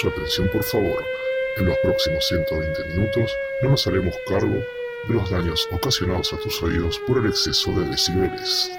Su atención por favor. En los próximos 120 minutos no nos haremos cargo de los daños ocasionados a tus oídos por el exceso de decibeles.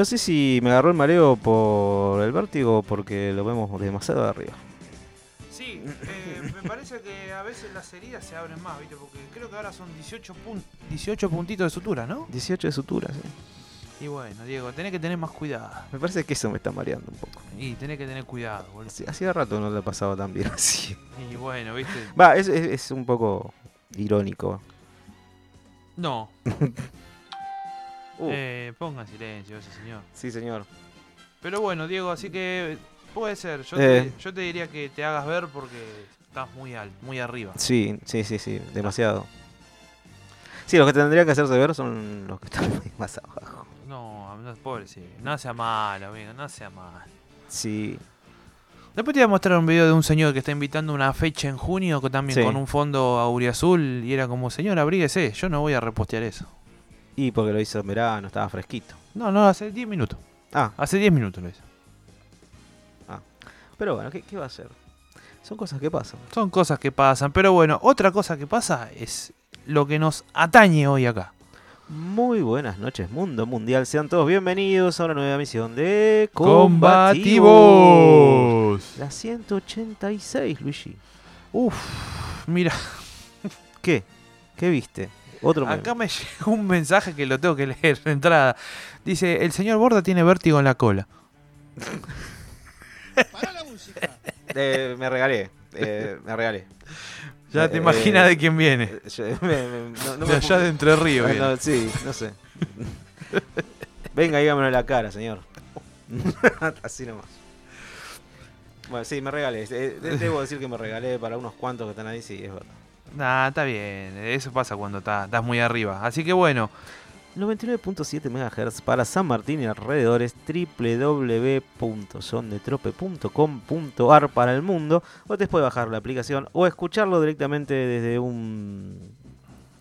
No sé si me agarró el mareo por el vértigo o porque lo vemos demasiado de arriba. Sí, eh, me parece que a veces las heridas se abren más, ¿viste? Porque creo que ahora son 18, 18 puntitos de sutura, ¿no? 18 de sutura, sí. Y bueno, Diego, tenés que tener más cuidado. Me parece que eso me está mareando un poco. Y tenés que tener cuidado, boludo. Hacía rato no le pasaba tan bien así. Y bueno, ¿viste? Va, es, es- es un poco irónico. No. Uh. Eh, ponga silencio ese señor. Sí, señor. Pero bueno, Diego, así que puede ser. Yo, Eh. te, yo te diría que te hagas ver porque estás muy alto, muy arriba. Sí, sí, sí, sí, demasiado. Sí, los que tendría que hacerse ver son los que están más abajo. No, no pobre, sí. No sea malo, amigo, no sea malo. Sí, Después te voy a mostrar un video de un señor que está invitando una fecha en junio que también Sí. con un fondo auriazul y era como, señor, abríguese, yo no voy a repostear eso. Y porque lo hizo en verano, estaba fresquito. No, no, hace 10 minutos. Ah, Hace 10 minutos lo hizo. pero bueno, ¿qué, qué va a hacer? Son cosas que pasan. Son cosas que pasan. Pero bueno, otra cosa que pasa es lo que nos atañe hoy acá. Muy buenas noches, mundo mundial. Sean todos bienvenidos a una nueva emisión de Combativos. La 186, Luigi. Uf, mira, ¿Qué? ¿Qué viste? Otro meme. acá me llegó un mensaje que lo tengo que leer de entrada. Dice, el señor Borda tiene vértigo en la cola. Eh, me regalé. eh, me regalé. Ya Eh, te imaginas de quién viene. Eh, yo- me- me- no- no de me allá de Entre Ríos sí, no sé. Venga, dígamelo en la cara, señor. Así nomás. Bueno, sí, me regalé. Eh, de- debo decir que me regalé para unos cuantos que están ahí, sí, es verdad. Nah, está bien. Eso pasa cuando está- estás muy arriba. Así que bueno, 99.7 MHz para San Martín y alrededores, www.sondetrope.com.ar para el mundo, o te puedes bajar la aplicación o escucharlo directamente desde un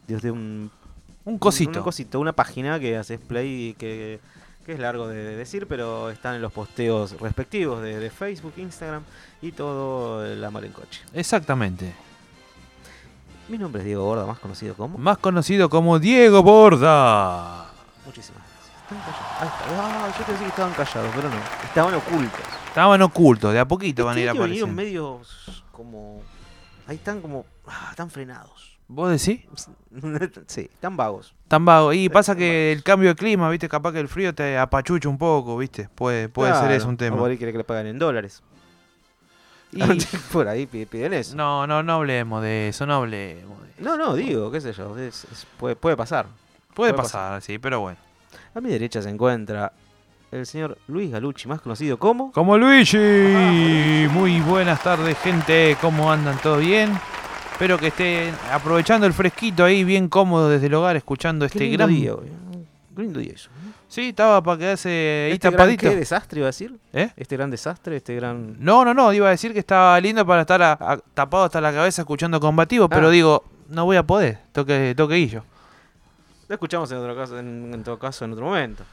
desde un un cosito. un cosito, una página que haces play y que, que es largo de decir, pero están en los posteos respectivos de, de Facebook, Instagram y todo el amor en coche. Exactamente. Mi nombre es Diego Gorda, más conocido como. Más conocido como Diego Borda. Muchísimas gracias. Están callados. Ahí está. Ah, yo pensé que estaban callados, pero no. Estaban ocultos. Estaban ocultos, de a poquito van a ir Este vinieron apareciendo. medios como. Ahí están como. Ah, están frenados. ¿Vos decís? sí, están vagos. Tan vago. Y pasa tan que el cambio de clima, viste, capaz que el frío te apachucha un poco, viste. Puede, puede ser eso un tema. o quiere que le paguen en dólares. Y- por ahí pi- piden eso. no, no, no hablemos de eso, no hablemos de eso. No, no, digo, qué sé yo. es- es- puede, puede pasar. Puede puede pasar, sí, pero bueno. A mi derecha se encuentra el señor Luis Galucci, más conocido como. Como Luigi. Muy buenas tardes, gente. ¿Cómo andan? ¿Todo bien? Espero que estén aprovechando el fresquito ahí, bien cómodo desde el hogar, escuchando Qué este gran. día, día eso. Sí, estaba para quedarse ahí Este gran, tapadito. ¿Qué desastre iba a decir? ¿Eh? Este gran desastre, este gran. No, no, no, iba a decir que estaba lindo para estar a- a- tapado hasta la cabeza escuchando combativo, pero Ah. digo, no voy a poder, toque, toque guillo. Lo escuchamos en otro caso, en, en todo caso en otro momento.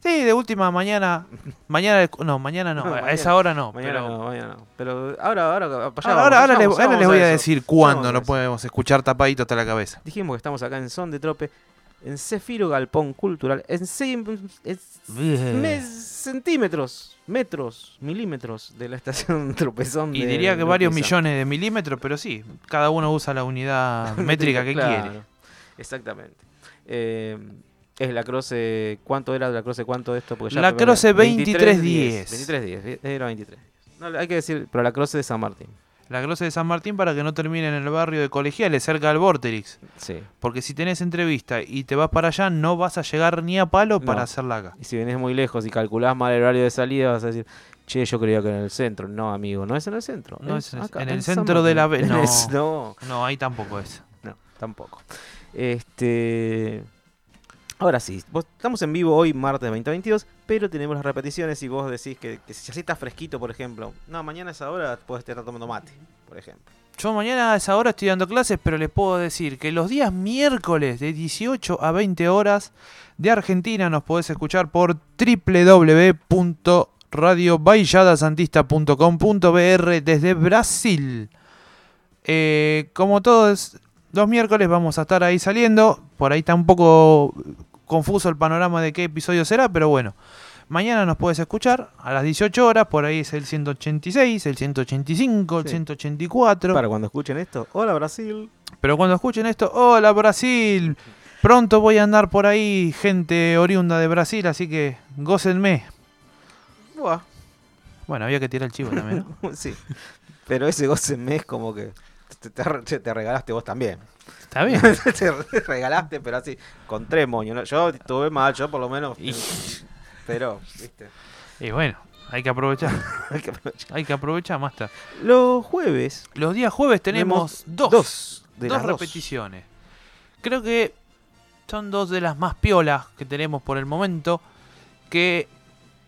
Sí, de última mañana, mañana, no, mañana no, No, a esa hora no, Mañana pero no, mañana no. Pero ahora, ahora, allá ahora, vamos, ahora, les, vamos, ya ahora vamos les voy a decir cuándo no podemos escuchar tapadito hasta la cabeza. Dijimos que estamos acá en Son de Trope, en Cefiro Galpón Cultural, en, en mes- centímetros, metros, milímetros de la estación Tropezón. Y de- diría que varios millones de milímetros, pero sí, cada uno usa la unidad métrica que Claro, quiere. Exactamente. Eh, es la Croce, ¿cuánto era la Croce? ¿Cuánto esto? Porque La creo que- Croce 2310. 2310. 2310, era 23. No, hay que decir, pero la Croce de San Martín. La Grosse de San Martín para que no terminen en el barrio de Colegiales, cerca del Vorterix. Sí. Porque si tenés entrevista y te vas para allá, no vas a llegar ni a palo para hacerla acá. Y si venís muy lejos y calculás mal el horario de salida, vas a decir, che, yo creía que en el centro. No, amigo, no es en el centro. No es en el- acá, en el centro de la Es- no. no, No, ahí tampoco es. no, tampoco. Este. Ahora sí, vos- estamos en vivo hoy, martes 2022, pero tenemos las repeticiones y vos decís que, si así está fresquito, por ejemplo. No, mañana a esa hora puedes estar tomando mate, por ejemplo. Yo mañana a esa hora estoy dando clases, pero les puedo decir que los días miércoles de 18 a 20 horas de Argentina nos podés escuchar por www.radiobailladasantista.com.br desde Brasil. Eh, como todos los miércoles vamos a estar ahí saliendo. Por ahí está un poco confuso el panorama de qué episodio será, pero bueno. Mañana nos puedes escuchar a las 18 horas, por ahí es el 186, el 185, el Sí. 184. Para cuando escuchen esto, hola Brasil. Pero cuando escuchen esto, hola Brasil. Pronto voy a andar por ahí, gente oriunda de Brasil, así que gócenme. Buah, Bueno, había que tirar el chivo también, ¿no? sí. Pero ese goce mes como que te, te- te regalaste vos también. Está bien. te regalaste, pero así, con tres moños. ¿no? Yo estuve mal, yo por lo menos. Y- Pero, viste, Y bueno, hay que aprovechar. hay que aprovechar. Hay que aprovechar, más tarde. Los jueves Los días jueves tenemos dos, dos de dos. repeticiones. Creo que son dos de las más piolas que tenemos por el momento. Que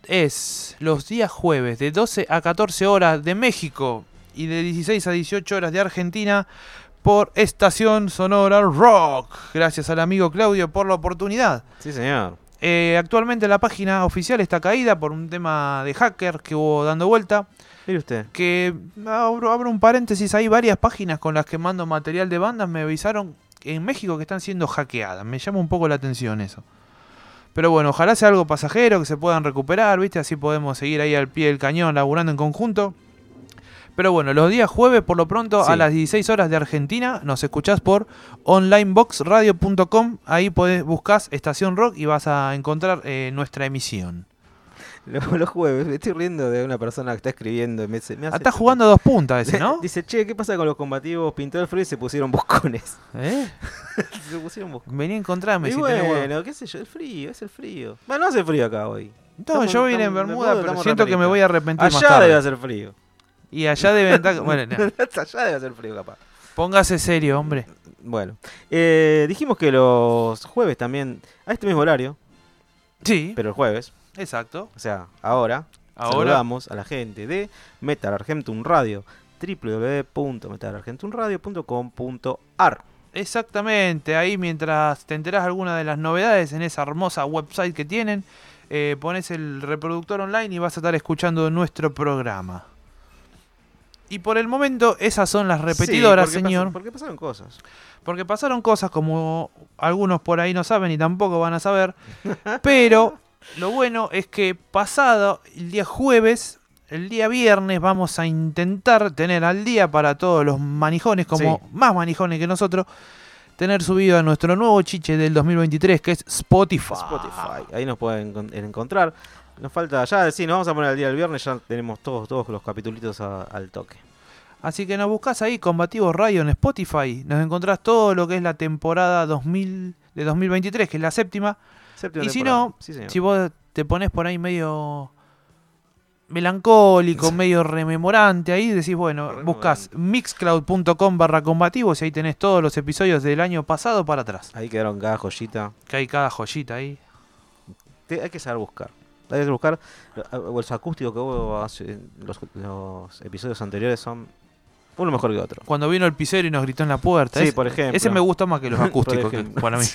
es los días jueves de 12 a 14 horas de México y de 16 a 18 horas de Argentina por Estación Sonora Rock. Gracias al amigo Claudio por la oportunidad. Sí, señor. Eh, actualmente la página oficial está caída por un tema de hacker que hubo dando vuelta. Mire usted. Que abro, abro un paréntesis, hay varias páginas con las que mando material de bandas, me avisaron en México que están siendo hackeadas. Me llama un poco la atención eso. Pero bueno, ojalá sea algo pasajero, que se puedan recuperar, ¿viste? Así podemos seguir ahí al pie del cañón laburando en conjunto. Pero bueno, los días jueves, por lo pronto, Sí. a las 16 horas de Argentina, nos escuchás por onlineboxradio.com. Ahí podés, buscas Estación Rock y vas a encontrar eh, nuestra emisión. Los, jueves, me estoy riendo de una persona que está escribiendo. y Me, hace- me hace- está jugando a dos puntas ese, ¿no? Dice, che, ¿qué pasa con los combativos? Pintó el frío y se pusieron buscones. ¿Eh? se pusieron buscones. Vení a encontrarme Y si tenés huevo. bueno, qué sé yo, el frío, es el frío. Bueno, no hace frío acá hoy. No, estamos- yo vine en Bermuda, pero siento que me voy a arrepentir más Allá tarde. debe hacer frío. Y allá deben estar... Bueno, no. Allá debe hacer frío, capaz. póngase serio, hombre. Bueno, eh, dijimos que los jueves también, a este mismo horario, Sí, pero el jueves, exacto. o sea, ahora, Ahora, saludamos a la gente de Metal Argentum Radio, www.metalargentumradio.com.ar. exactamente. Ahí mientras te enterás alguna de las novedades en esa hermosa website que tienen, eh, pones el reproductor online y vas a estar escuchando nuestro programa. Y por el momento, esas son las repetidoras, Sí, porque señor. pas- porque pasaron cosas. Porque pasaron cosas como algunos por ahí no saben y tampoco van a saber. Pero lo bueno es que pasado el día jueves, el día viernes, vamos a intentar tener al día para todos los manijones, como Sí. más manijones que nosotros, tener subido a nuestro nuevo chiche del 2023, que es Spotify. Spotify. Ahí nos pueden encon- encontrar. Nos falta, ya sí, nos vamos a poner al día del viernes, ya tenemos todos, todos los capitulitos a- al toque. Así que nos buscas ahí, Combativos Radio en Spotify. Nos encontrás todo lo que es la temporada 2000 de 2023, que es la séptima. Séptima Y si no, Sí. Si vos te pones por ahí medio melancólico, medio rememorante, ahí decís, bueno, buscas mixcloud.com barra combativos y ahí tenés todos los episodios del año pasado para atrás. Ahí quedaron cada joyita. Que hay cada joyita ahí. Te- hay que saber buscar. Hay que buscar. Lo- Los acústicos que hubo hace- los, los episodios anteriores son uno mejor que otro. Cuando vino el pisero y nos gritó en la puerta. Sí, ese, por ejemplo. ese me gustó más que los acústicos que- para mí.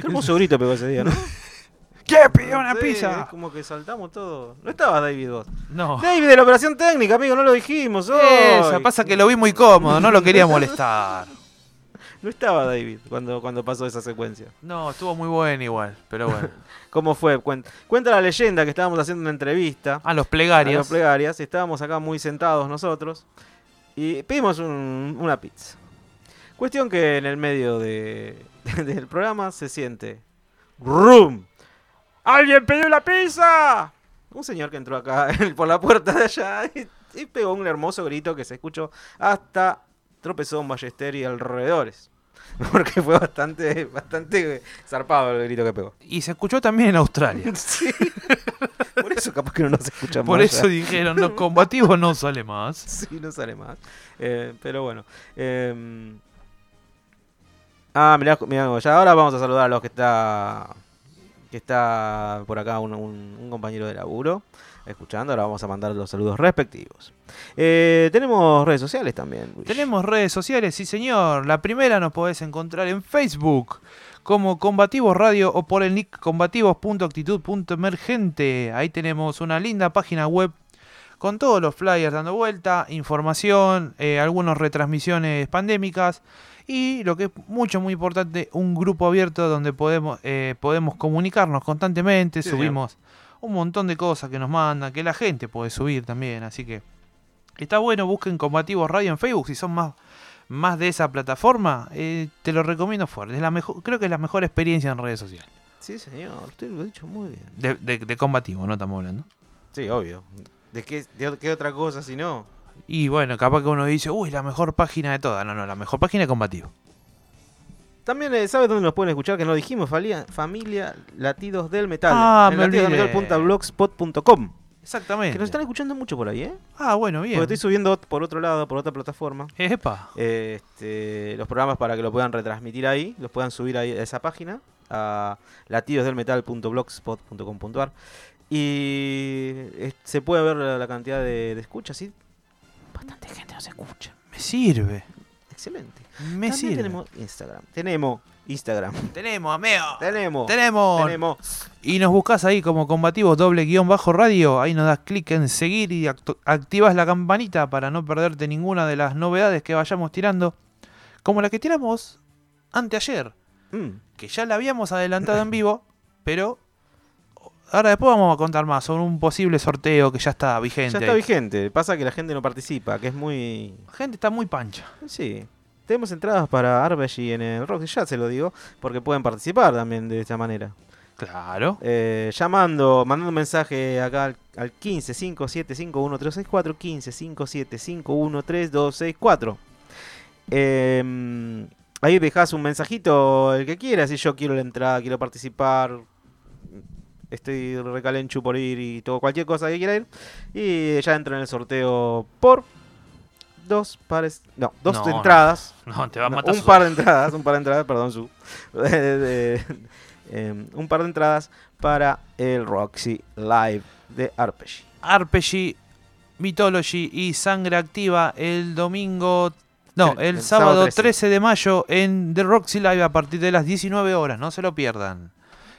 Qué hermoso grito pegó ese día, ¿no? ¿Qué? ¿Pidió una Sí, pizza? Es como que saltamos todo. No estaba David vos. No. David de la operación técnica, amigo, no lo dijimos. Esa, hoy. pasa que lo vi muy cómodo, no lo quería molestar. No estaba David cuando, cuando pasó esa secuencia. No, estuvo muy bueno igual, pero bueno. ¿Cómo fue? Cuen- Cuenta la leyenda que estábamos haciendo una entrevista. A los a plegarios. las plegarias. y Estábamos acá muy sentados nosotros. Y pedimos un- una pizza. Cuestión que en el medio de, del programa se siente. ¡Rum! ¡Alguien pidió la pizza! Un señor que entró acá por la puerta de allá y, y pegó un hermoso grito que se escuchó hasta Tropezón, Ballester y alrededores. Porque fue bastante, bastante zarpado el grito que pegó. Y se escuchó también en Australia. Sí. Por eso capaz que no nos escuchamos. Por eso dijeron, los combativos no sale más. Sí, no sale más. Eh, pero bueno. eh, Ah, mirá, mirá, ya ahora vamos a saludar a los que está. Que está por acá un, un- un compañero de laburo. Escuchando, ahora vamos a mandar los saludos respectivos. Eh, tenemos redes sociales también. Luis. Tenemos redes sociales, sí señor. La primera nos podés encontrar en Facebook como Combativos Radio o por el nick combativos.actitud.emergente. Ahí tenemos una linda página web con todos los flyers dando vuelta, información, eh, algunas retransmisiones pandémicas y lo que es mucho, muy importante, un grupo abierto donde podemos, eh, podemos comunicarnos constantemente, Sí, señor. Un montón de cosas que nos mandan, que la gente puede subir también, así que está bueno, busquen Combativos Radio en Facebook si son más, más de esa plataforma, eh, te lo recomiendo fuerte, es la mejor, creo que es la mejor experiencia en redes sociales, Sí, señor. Usted lo ha dicho muy bien. de, de, de combativo, no estamos hablando. Sí, obvio. ¿De qué, de qué otra cosa si no? Y bueno, capaz que uno dice, uy, la mejor página de todas. No, no, la mejor página de combativo. También, eh, ¿sabes dónde nos pueden escuchar? Que no dijimos, familia, familia Latidos del Metal. Ah, en me latidosdelmetal.blogspot.com. Exactamente. Que nos están escuchando mucho por ahí, ¿eh? Ah, bueno, bien. Porque estoy subiendo por otro lado, por otra plataforma, Epa. eh, este, los programas para que lo puedan retransmitir ahí, los puedan subir ahí a esa página, a latidosdelmetal.blogspot.com.ar. Y eh, se puede ver la, la cantidad de, de escuchas, ¿sí? Bastante gente nos escucha. Me sirve. Excelente. Me También sirve. tenemos Instagram. Tenemos Instagram. Tenemos, amigo. Tenemos. Tenemos. Tenemos. Y nos buscas ahí como combativos doble guion bajo radio. Ahí nos das clic en seguir y activas la campanita para no perderte ninguna de las novedades que vayamos tirando. Como la que tiramos anteayer, Mm. que ya la habíamos adelantado en vivo, pero ahora después vamos a contar más sobre un posible sorteo que ya está vigente. Ya está ahí. vigente. Pasa que la gente no participa, que es muy. La gente está muy pancha. Sí. Tenemos entradas para Arbegy en el Rock, ya se lo digo, porque pueden participar también de esta manera. Claro. Eh, llamando, mandando un mensaje acá al, al 15 5751 364 15 5751 3264. Eh, ahí dejas un mensajito, el que quiera, si yo quiero la entrada, quiero participar, estoy recalenchu por ir y todo, cualquier cosa que quiera ir. Y ya entra en el sorteo por dos pares, no, dos No, entradas. No, te va a matar. un par de entradas, un par de entradas, perdón, su. de- de- em, un par de entradas para el Roxy Live de Arpeggi. RPG, Mythology y Sangre Activa el domingo. No, El- el, el sábado sábado 13. 13 de mayo en The Roxy Live a partir de las 19 horas. No se lo pierdan.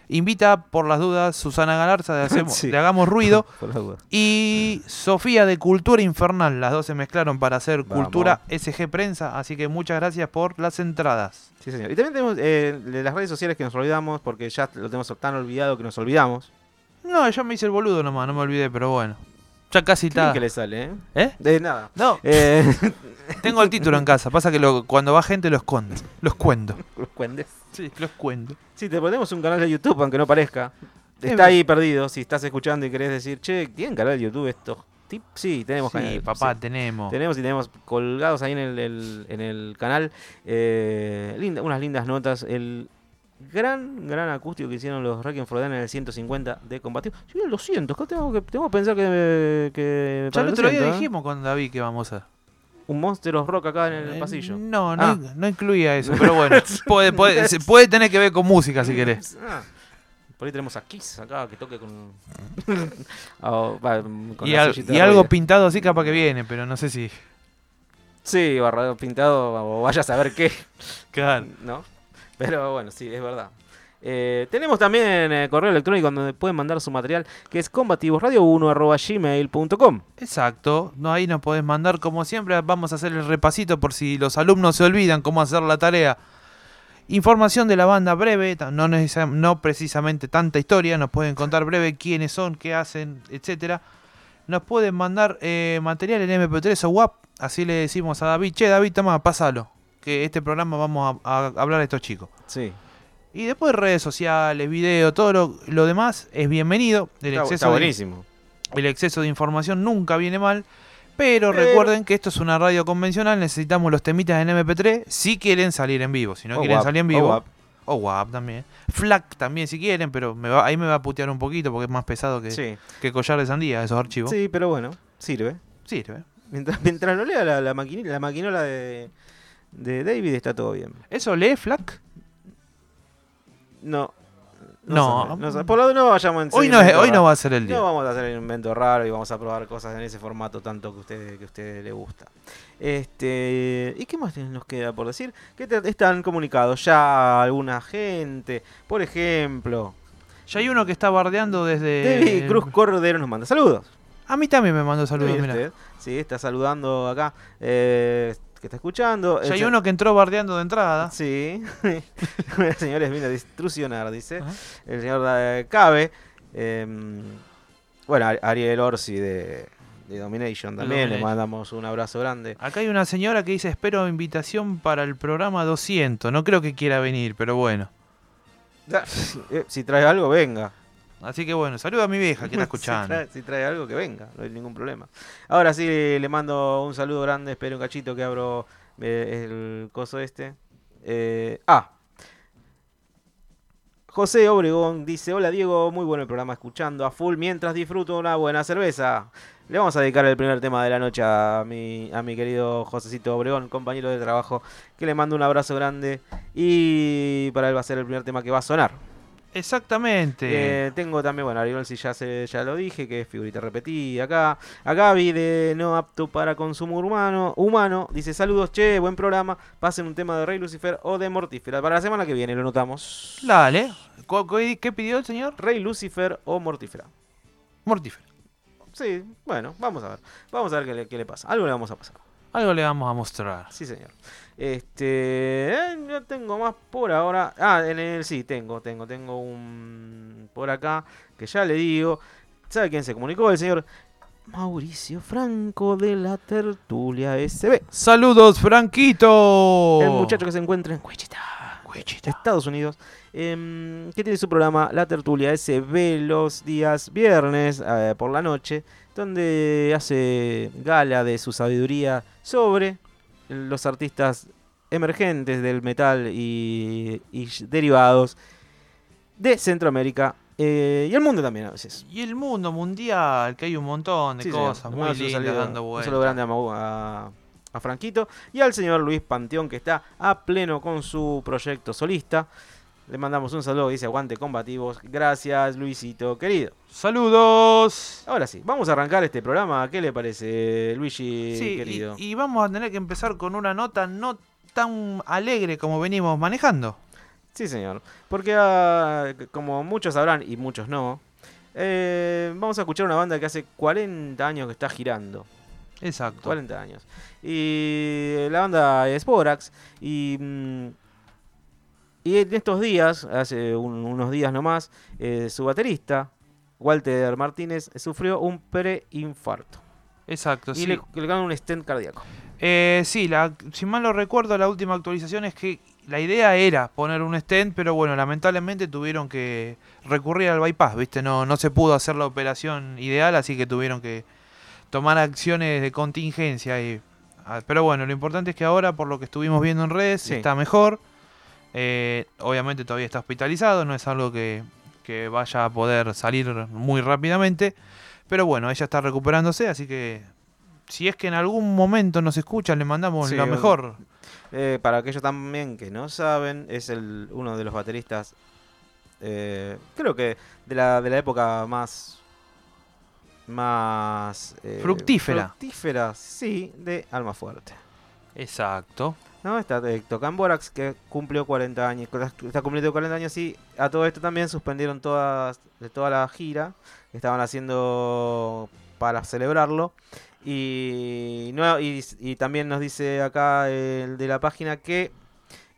Invita por las dudas Susana Galarza de, Hacemos- Sí. de Hagamos Ruido y Sofía de Cultura Infernal. Las dos se mezclaron para hacer Vamos. Cultura SG Prensa. Así que muchas gracias por las entradas. Sí, señor. Y también tenemos eh, las redes sociales que nos olvidamos, porque ya lo tenemos tan olvidado que nos olvidamos. No, yo me hice el boludo nomás, no me olvidé, pero bueno. Ya casi ¿Qué bien está. que le sale, eh? ¿Eh? De nada. No, Eh, tengo el título en casa. Pasa que lo- cuando va gente lo escondo. Los cuento. los cuentes. Sí, los cuento. Sí, te ponemos un canal de YouTube, aunque no parezca. Es Está ahí perdido. Si estás escuchando y querés decir, che, ¿tienen canal de YouTube estos tips? Sí, tenemos Sí, canal. papá, sí. tenemos. Tenemos y tenemos colgados ahí en el, el- en el canal eh, linda- unas lindas notas. El gran, gran acústico que hicieron los Requiem for en el 150 de combativo. Yo en el 200, ¿qué tengo que, tengo que pensar que. que Ya el otro día 200, ¿eh? dijimos con David que vamos a. Un Monster of Rock acá en el Eh, pasillo. No, no, Ah. no incluía eso, pero bueno, puede, puede, se- puede tener que ver con música si querés. Ah, por ahí tenemos a Kiss acá que toque con. Va, con Y, al- algo pintado así capaz que viene, pero no sé si. Sí, barrado, pintado, o vaya a saber qué. Claro. ¿no? Pero bueno, sí, es verdad. Eh, tenemos también eh, correo electrónico donde pueden mandar su material, que es combativosradio1.gmail.com. Exacto, no, ahí nos podés mandar como siempre, vamos a hacer el repasito por si los alumnos se olvidan cómo hacer la tarea. Información de la banda breve, no, necesa- no precisamente tanta historia, nos pueden contar breve quiénes son, qué hacen, etcétera. Nos pueden mandar eh, material en MP3 o WAP, así le decimos a David, che David, toma, pásalo, que este programa vamos a, a hablar a estos chicos. Sí, Y después redes sociales, video, todo lo, lo demás es bienvenido. El está, exceso está de- buenísimo. el exceso de información nunca viene mal. Pero, Pero- recuerden que esto es una radio convencional, necesitamos los temitas en MP3 si quieren salir en vivo. Si no O quieren salir en o vivo, WAP. o WAP también. FLAC también si quieren, pero me va- ahí me va a putear un poquito porque es más pesado que, Sí. que collar de sandía esos archivos. sí, pero bueno, sirve. Sirve. Mientras, mientras no lea la, la, la maquinola de, de David, está todo bien. ¿Eso lee FLAC? No. No. sabe, no sabe. por lo menos no vayamos en Hoy no, es- hoy no va a ser el día. No vamos a hacer un invento raro y vamos a probar cosas en ese formato tanto que a usted, que usted le gusta. Este, ¿Y qué más nos queda por decir? Que te- están comunicados ya alguna gente. Por ejemplo, Ya hay uno que está bardeando desde... David Cruz Cordero nos manda saludos. A mí también me mandó saludos. Sí, está saludando acá. eh, que está escuchando. Ya hay uno que entró bardeando de entrada. Sí. el señor es vino a instruccionar, dice. Ajá. El señor Cabe. em, bueno, Ari- Ariel Orsi de, de Domination también. Le mandamos un abrazo grande. Acá hay una señora que dice, espero invitación para el programa 200. No creo que quiera venir, pero bueno. Eh, si trae algo, venga. Así que bueno, saluda a mi vieja que está si, escuchando. trae, si trae algo, que venga. No hay ningún problema. Ahora sí, le mando un saludo grande. Espero un cachito que abro eh, el coso este. Eh, ah. José Obregón dice, hola Diego, muy bueno el programa escuchando a full mientras disfruto una buena cerveza. Le vamos a dedicar el primer tema de la noche a mi, a mi querido Josecito Obregón, compañero de trabajo, que le mando un abrazo grande y para él va a ser el primer tema que va a sonar. Exactamente. Eh, tengo también, bueno, Ariel si ya se, ya lo dije, que es figurita repetida acá. A Gaby de No Apto para Consumo Humano, humano dice saludos, che, buen programa. Pasen un tema de Rey Lucifer o de Mortífera. Para la semana que viene lo notamos. Dale. ¿Cu- cu- ¿Qué pidió el señor? Rey Lucifer o Mortífera. Mortífero. Sí, bueno, vamos a ver. Vamos a ver qué le, qué le pasa. Algo le vamos a pasar. Algo le vamos a mostrar. Sí, señor. Este, eh, no tengo más por ahora. Ah, en el sí, tengo, tengo, tengo un por acá que ya le digo. ¿Sabe quién se comunicó? El señor Mauricio Franco de la Tertulia SB. Saludos, Franquito. El muchacho que se encuentra en Wichita, Estados Unidos, em, que tiene su programa La Tertulia SB los días viernes eh, por la noche, donde hace gala de su sabiduría sobre los artistas emergentes del metal y, y derivados de Centroamérica eh, y el mundo también a veces. Y el mundo mundial, que hay un montón de Sí, cosas muy lindas saludo- dando Un saludo grande a, Mau- a- a Franquito y al señor Luis Panteón que está a pleno con su proyecto solista. Le mandamos un saludo, dice aguante combativos. Gracias, Luisito, querido. Saludos. Ahora sí, vamos a arrancar este programa. ¿Qué le parece, Luigi, Sí, querido? y, y vamos a tener que empezar con una nota no tan alegre como venimos manejando. Sí, señor. Porque ah, como muchos sabrán y muchos no, eh, vamos a escuchar una banda que hace 40 años que está girando. Exacto. 40 años. Y la banda es Borax. Y, mm, y en estos días, hace un- unos días nomás, eh, su baterista, Walter Martínez, sufrió un preinfarto. Exacto, Y sí. le, le colocaron un stent cardíaco. Eh, sí, la, si mal no recuerdo, la última actualización es que la idea era poner un stent, pero bueno, lamentablemente tuvieron que recurrir al bypass, ¿viste? No, no se pudo hacer la operación ideal, así que tuvieron que tomar acciones de contingencia. Y, ah, pero bueno, lo importante es que ahora, por lo que estuvimos viendo en redes, Sí. está mejor. Eh, obviamente todavía está hospitalizado, no es algo que, que vaya a poder salir muy rápidamente. Pero bueno, ella está recuperándose, así que si es que en algún momento nos escuchan, le mandamos Sí, lo mejor. Eh, para aquellos también que no saben, es el, uno de los bateristas, eh, creo que de la, de la época más... Más... eh, Fructífera. Fructífera, sí, de Alma Fuerte. Exacto. No, está eh, tocan Borax que cumplió 40 años, está cumpliendo 40 años y a todo esto también suspendieron todas de toda la gira que estaban haciendo para celebrarlo y no y, también nos dice acá el de la página que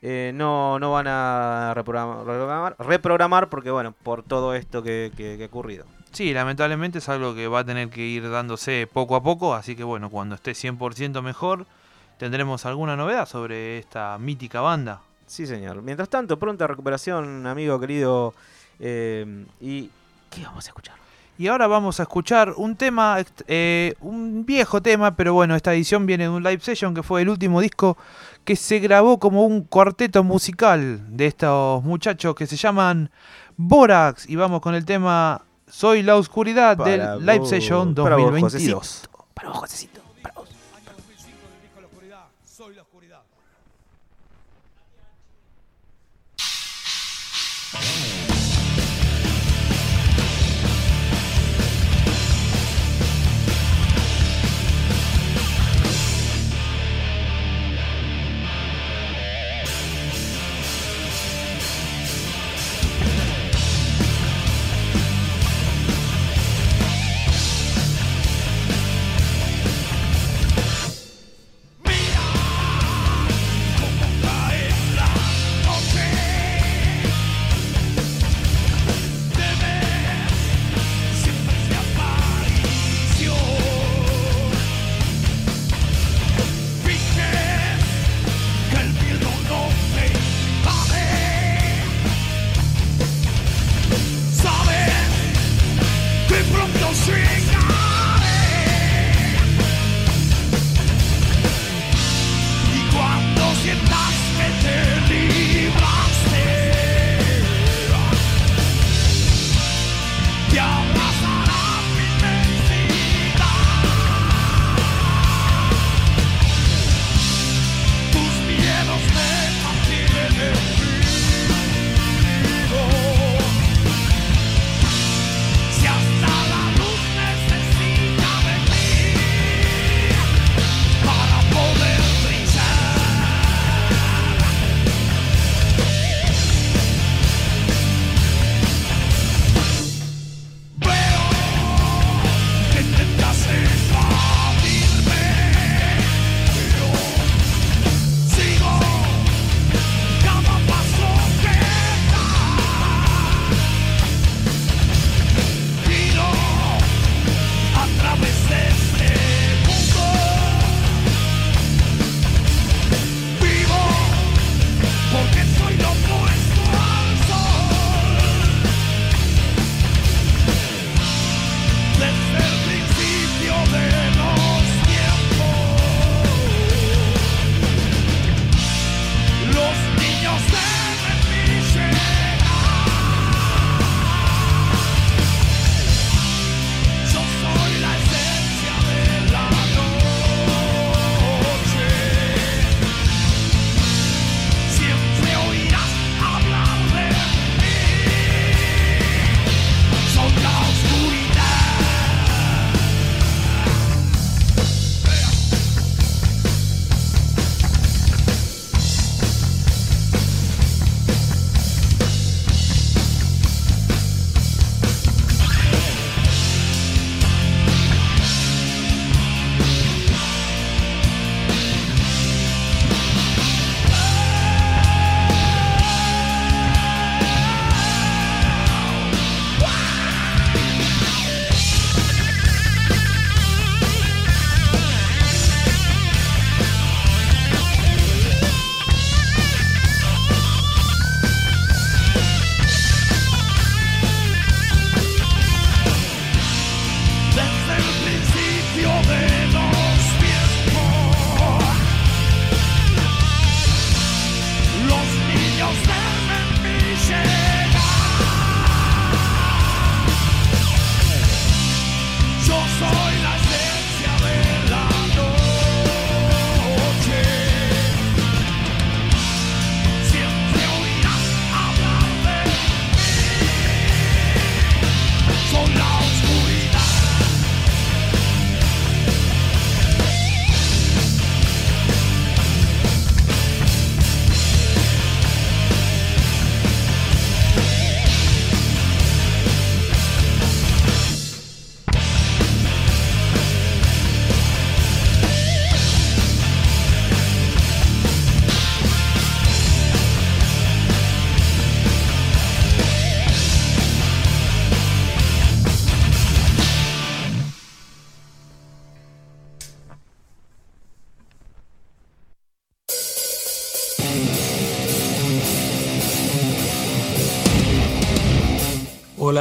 eh, no, no van a reprogramar, reprogramar, reprogramar porque bueno, por todo esto que, que- que ha ocurrido. Sí, lamentablemente es algo que va a tener que ir dándose poco a poco, así que bueno, cuando esté 100% mejor, tendremos alguna novedad sobre esta mítica banda. Sí, señor. Mientras tanto, pronta recuperación, amigo querido. eh, ¿Y qué vamos a escuchar? Y ahora vamos a escuchar un tema, eh, un viejo tema, pero bueno, esta edición viene de un live session que fue el último disco que se grabó como un cuarteto musical de estos muchachos que se llaman Borax. Y vamos con el tema Soy la Oscuridad Para del live session para vos, 2022. Para vos, Josecito. Para vos.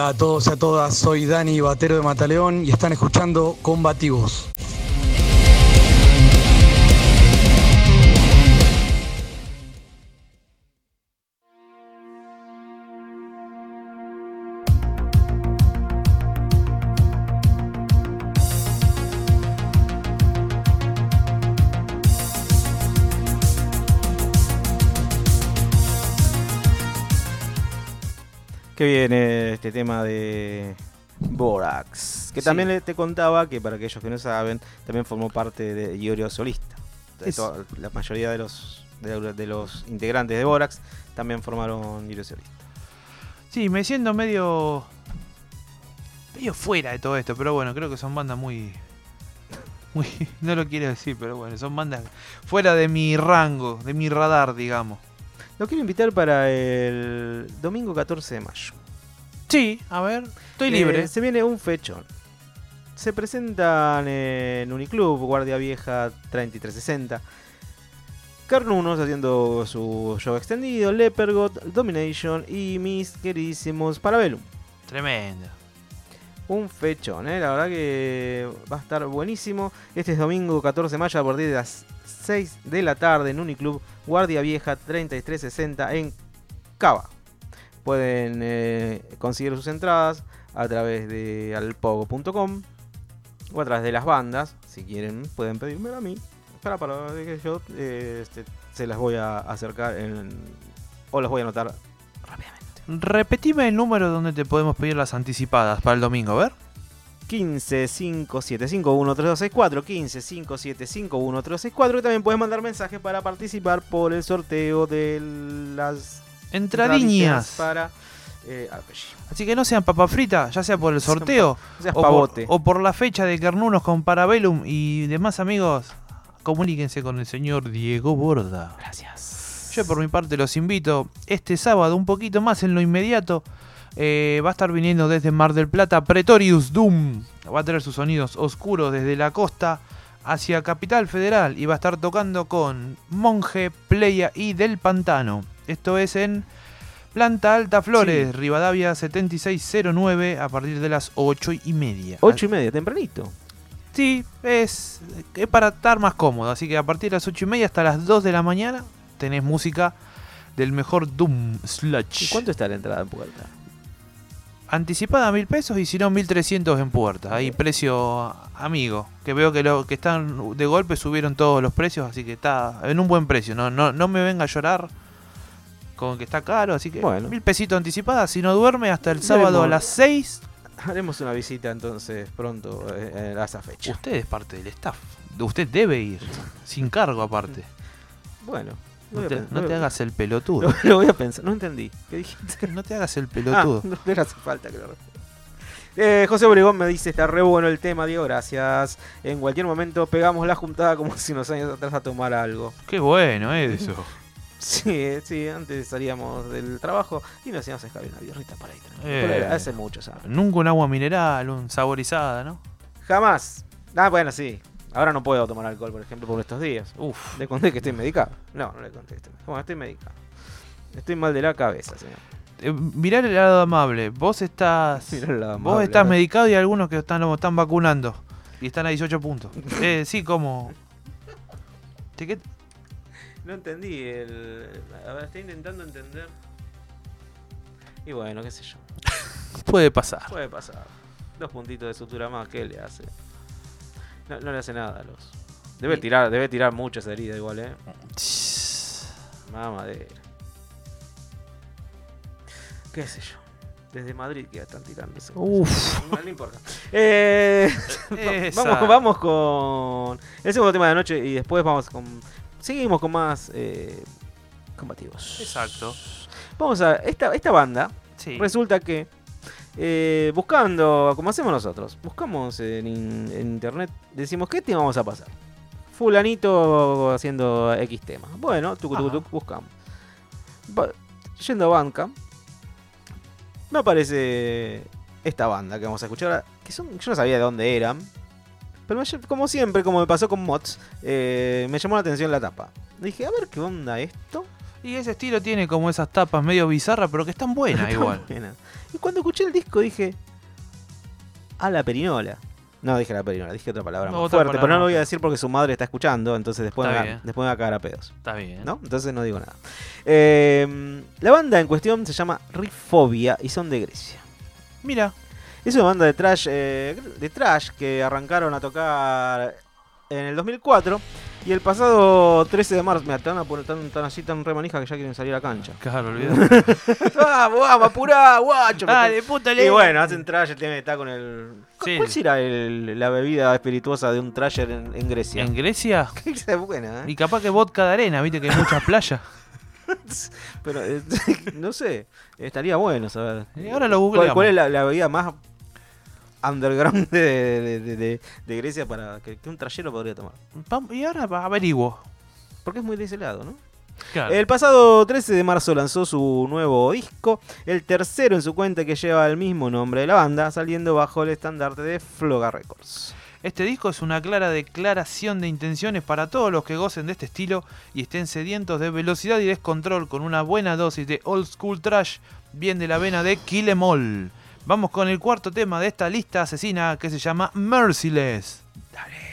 A todos y a todas, soy Dani Batero de Mataleón y están escuchando Combativos. Que viene este tema de Borax. Que Sí. también te contaba que para aquellos que no saben, también formó parte de Iorio Solista. De Es- toda- la mayoría de los, de, de los integrantes de Borax también formaron Iorio Solista. Sí, me siento medio. medio fuera de todo esto, pero bueno, creo que son bandas muy. muy no lo quiero decir, pero bueno, son bandas fuera de mi rango, de mi radar, digamos. Lo quiero invitar para el domingo 14 de mayo. Sí, a ver, estoy Eh, libre. se viene un fechón. Se presentan en Uniclub, Guardia Vieja 3360. Carnunos haciendo su show extendido, Lepergot, Domination y mis queridísimos Parabellum. Tremendo. Un fechón, ¿eh? la verdad que va a estar buenísimo. Este es domingo 14 de mayo a partir de las 6 de la tarde en Uniclub, Guardia Vieja 3360 en Cava. Pueden eh, conseguir sus entradas a través de alpogo.com o a través de las bandas. Si quieren, pueden pedirme a mí. Para, para que yo eh, este, se las voy a acercar o las voy a anotar rápidamente. Repetime el número donde te podemos pedir las anticipadas para el domingo, a ver. 15 575 1364 15 575 1364 y también puedes mandar mensajes para participar por el sorteo de las Entradiñas. para eh. Así que no sean papa frita, ya sea por el sorteo por, o por la fecha de Carnunos con Parabellum y demás amigos. Comuníquense con el señor Diego Borda. Gracias. Yo por mi parte los invito este sábado un poquito más en lo inmediato. eh, va a estar viniendo desde Mar del Plata Pretorius Doom. Va a tener sus sonidos oscuros desde la costa hacia Capital Federal y va a estar tocando con Monje, Playa y Del Pantano. Esto es en Planta Alta Flores, Rivadavia 7609 a partir de las 8 y media. 8 y media, tempranito. Sí, es, es para estar más cómodo. Así que a partir de las 8 y media hasta las 2 de la mañana tenés música del mejor Doom Sludge. ¿Y cuánto está la entrada en puerta? Anticipada mil pesos y si no 1300 en puerta. Ahí precio amigo. Que veo que lo que están de golpe subieron todos los precios, así que está en un buen precio. No, no, no me venga a llorar con que está caro, así que Bueno. mil pesitos anticipada. Si no duerme hasta el sábado a las 6, Haremos una visita entonces pronto eh, a esa fecha. usted es parte del staff. Usted debe ir, sin cargo aparte. Bueno, No te, no te hagas el pelotudo. Lo, lo voy a pensar. No entendí. ¿Qué dijiste? No te hagas el Ah, pelotudo. no, no hace falta que lo repita. Eh, José Obregón me dice, está re bueno el tema, Diego, gracias. En cualquier momento pegamos la juntada como si unos años atrás a tomar algo. Qué bueno es eso. Sí, eh, sí, antes salíamos del trabajo y nos hacíamos escabear una birrita para ahí, Eh. Hace mucho, ¿sabes? Nunca un agua mineral, un saborizada, ¿no? Jamás. Ah, bueno, sí. Ahora no puedo tomar alcohol, por ejemplo, por estos días. Uf. Le conté que estoy medicado. No, no le conté. Bueno, estoy medicado. Estoy mal de la cabeza, señor. Eh, mirá el lado amable. Vos estás. Mirá el lado vos amable, estás medicado y algunos que están, lo están vacunando. Y están a 18 puntos. Eh, sí, como. No entendí el. A ver, estoy intentando entender. Y bueno, qué sé yo. Puede pasar. Puede pasar. Dos puntitos de sutura más, ¿qué le hace? No, no le hace nada a los. Debe tirar, debe tirar mucho esa herida igual, eh. Mamadera. Qué sé yo. Desde Madrid que ya están tirando eso. Uf. No, no importa. Eh, vamos, vamos con el segundo tema de la noche y después vamos con. Seguimos con más eh, combativos. Exacto. Vamos a. Esta, esta banda Sí. resulta que. Eh, buscando, como hacemos nosotros, buscamos en, in- en internet, decimos, ¿qué tema vamos a pasar? Fulanito haciendo X tema. Bueno, tuc, tuc, Ajá. tuc, buscamos. Va- yendo a Bandcamp, me aparece esta banda que vamos a escuchar, ahora, que son, yo no sabía de dónde eran, pero me como siempre, como me pasó con Mods, eh, me llamó la atención la tapa. Dije, a ver qué onda esto. Y ese estilo tiene como esas tapas medio bizarras, pero que están buenas igual. buena. Y cuando escuché el disco dije. A la perinola. No dije la perinola, dije otra palabra más Otra fuerte, palabra pero no lo voy a decir porque su madre está escuchando, entonces después, me, va, después me va a cagar a pedos. Está bien. ¿No? Entonces no digo nada. Eh, la banda en cuestión se llama Rifobia y son de Grecia. Mira, Es una banda de trash, eh, de trash que arrancaron a tocar en el 2004 y el pasado 13 de marzo, te van a poner tan, tan así, tan remanija que ya quieren salir a cancha. claro, olvidate. vamos, vamos, apurá, guacho. Dale, puta y bueno, hacen trash, el tema está con el... Sí. ¿Cuál será el- la bebida espirituosa de un trasher en, en Grecia? En Grecia. Es buena, ¿eh? Y capaz que vodka de arena, viste que hay muchas playas. Pero, eh, no sé, estaría bueno saber. Y ahora lo ¿Cuál, googleamos. cuál es la, la bebida más underground de, de- de- de- de Grecia para que, que un trayero podría tomar? Y ahora averiguo. Porque es muy de ese lado, ¿no? Claro. El pasado 13 de marzo lanzó su nuevo disco, el tercero en su cuenta que lleva el mismo nombre de la banda, saliendo bajo el estandarte de Floga Records. Este disco es una clara declaración de intenciones para todos los que gocen de este estilo y estén sedientos de velocidad y descontrol con una buena dosis de old school trash, bien de la vena de Kill 'Em All. Vamos con el cuarto tema de esta lista asesina que se llama Merciless. Merciless.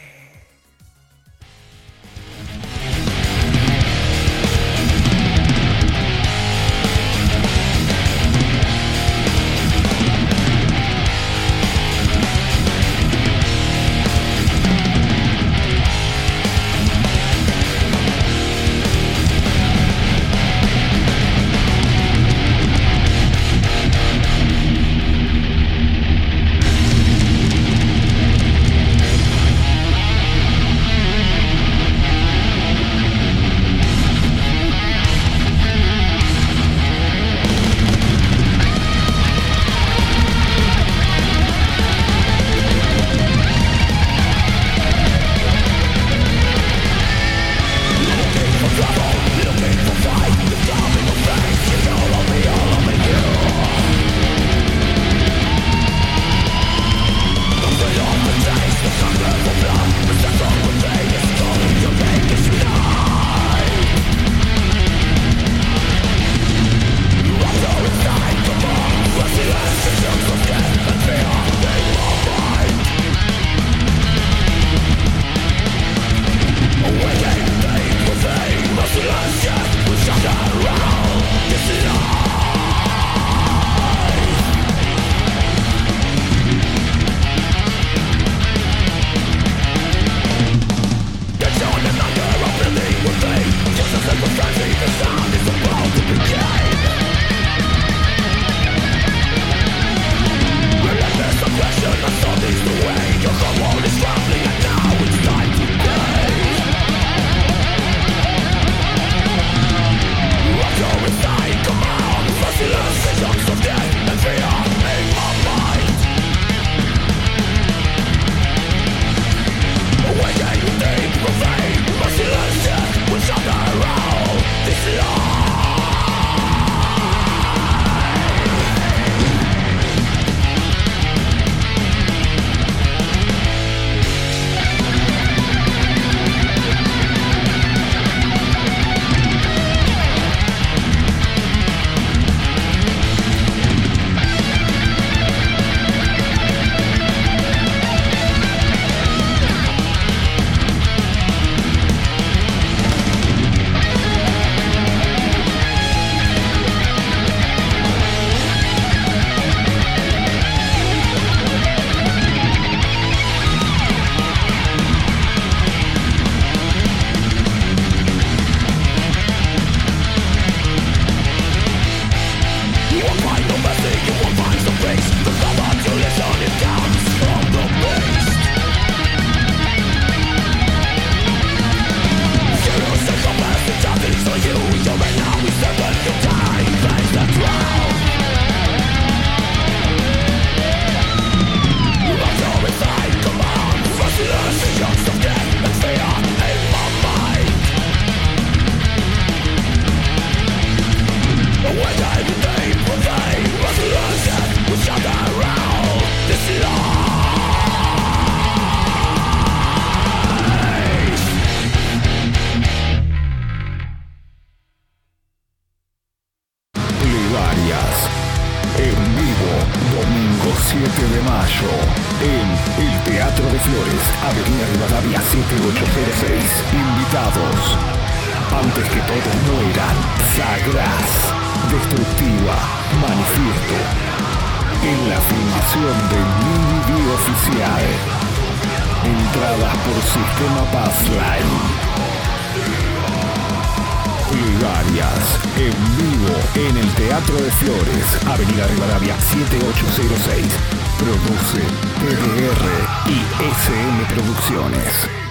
En vivo en el Teatro de Flores, Avenida Rivadavia 7806. Produce PDR y SM Producciones.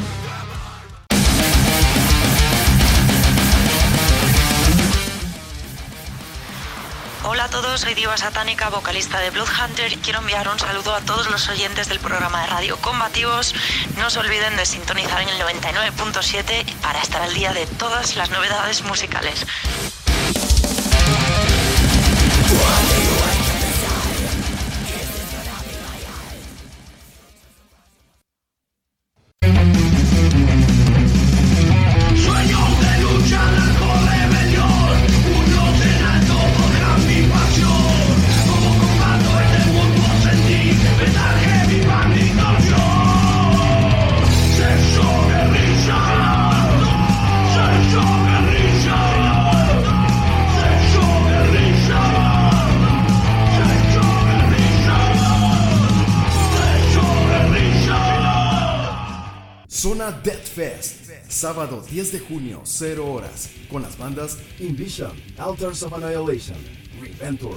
A todos, soy Diva Satánica, vocalista de Bloodhunter quiero enviar un saludo a todos los oyentes del programa de radio Combativos. No se olviden de sintonizar en el 99.7 para estar al día de todas las novedades musicales. Sábado 10 de junio, 0 horas, con las bandas Invision, Altars of Annihilation, Reventor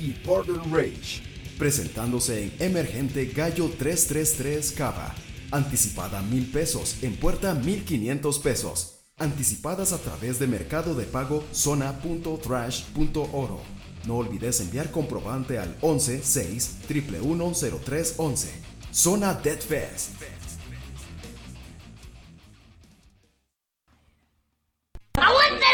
y Border Rage, presentándose en Emergente Gallo 333 Cava, anticipada mil pesos, en puerta 1500 pesos, anticipadas a través de mercado de pago zona.trash.oro. No olvides enviar comprobante al 11 6 111 0311. Zona Death Fest. ¡Aguante la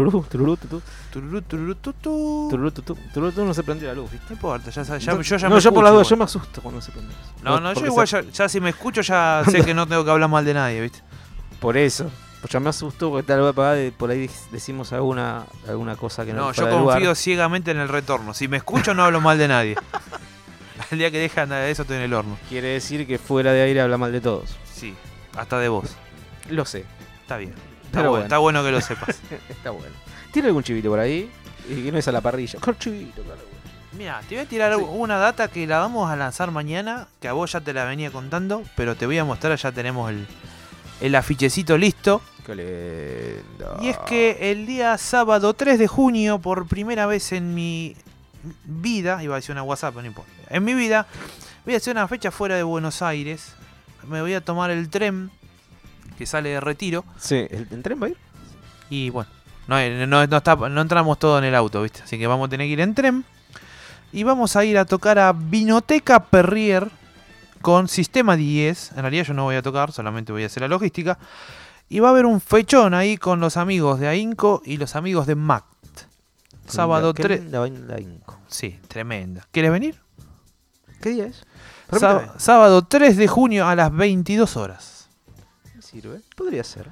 Tururú, tururú, tutú. Tururú, tururú, tutú. Tururú, tutú. Tururú, tutú, no se prendió la luz, ¿viste? No importa, ya, sa- ya- yo ya no, me yo por la duda, yo me asusto cuando se prende. eso. No, no, yo igual ya, ya si me escucho ya sé que no tengo que hablar mal de nadie, ¿viste? Por eso. Pues ya me asustó porque tal vez por ahí decimos alguna, alguna cosa que no, No, yo de lugar. confío ciegamente en el retorno. Si me escucho no hablo mal de nadie. El día que dejan de eso estoy en el horno. Quiere decir que fuera de aire habla mal de todos. Sí, hasta de vos. Lo sé. Está bien. Está, Pero bueno, bueno. está bueno que lo sepas. Está bueno. ¿Tiene algún chivito por ahí? Y que no es a la parrilla. Con chivito, claro. Mira, te voy a tirar una data que la vamos a lanzar mañana, que a vos ya te la venía contando, pero te voy a mostrar, ya tenemos el, el afichecito listo. Qué lindo. Y es que el día sábado 3 de junio, por primera vez en mi vida, iba a decir una WhatsApp, pero no importa. En mi vida, voy a hacer una fecha fuera de Buenos Aires. Me voy a tomar el tren que sale de retiro. Sí, ¿el, el tren va a ir? Y bueno, no, no, no está- no entramos todos en el auto, ¿viste? Así que vamos a tener que ir en tren. Y vamos a ir a tocar a Vinoteca Perrier con Sistema 10. En realidad yo no voy a tocar, solamente voy a hacer la logística. Y va a haber un fechón ahí con los amigos de AINCO y los amigos de MACT. Sábado Qué 3. linda vaina Inco. Sí, tremenda. ¿Quieres venir? ¿Qué día es? Sábado 3 de junio a las 22 horas. Sirve. Podría ser.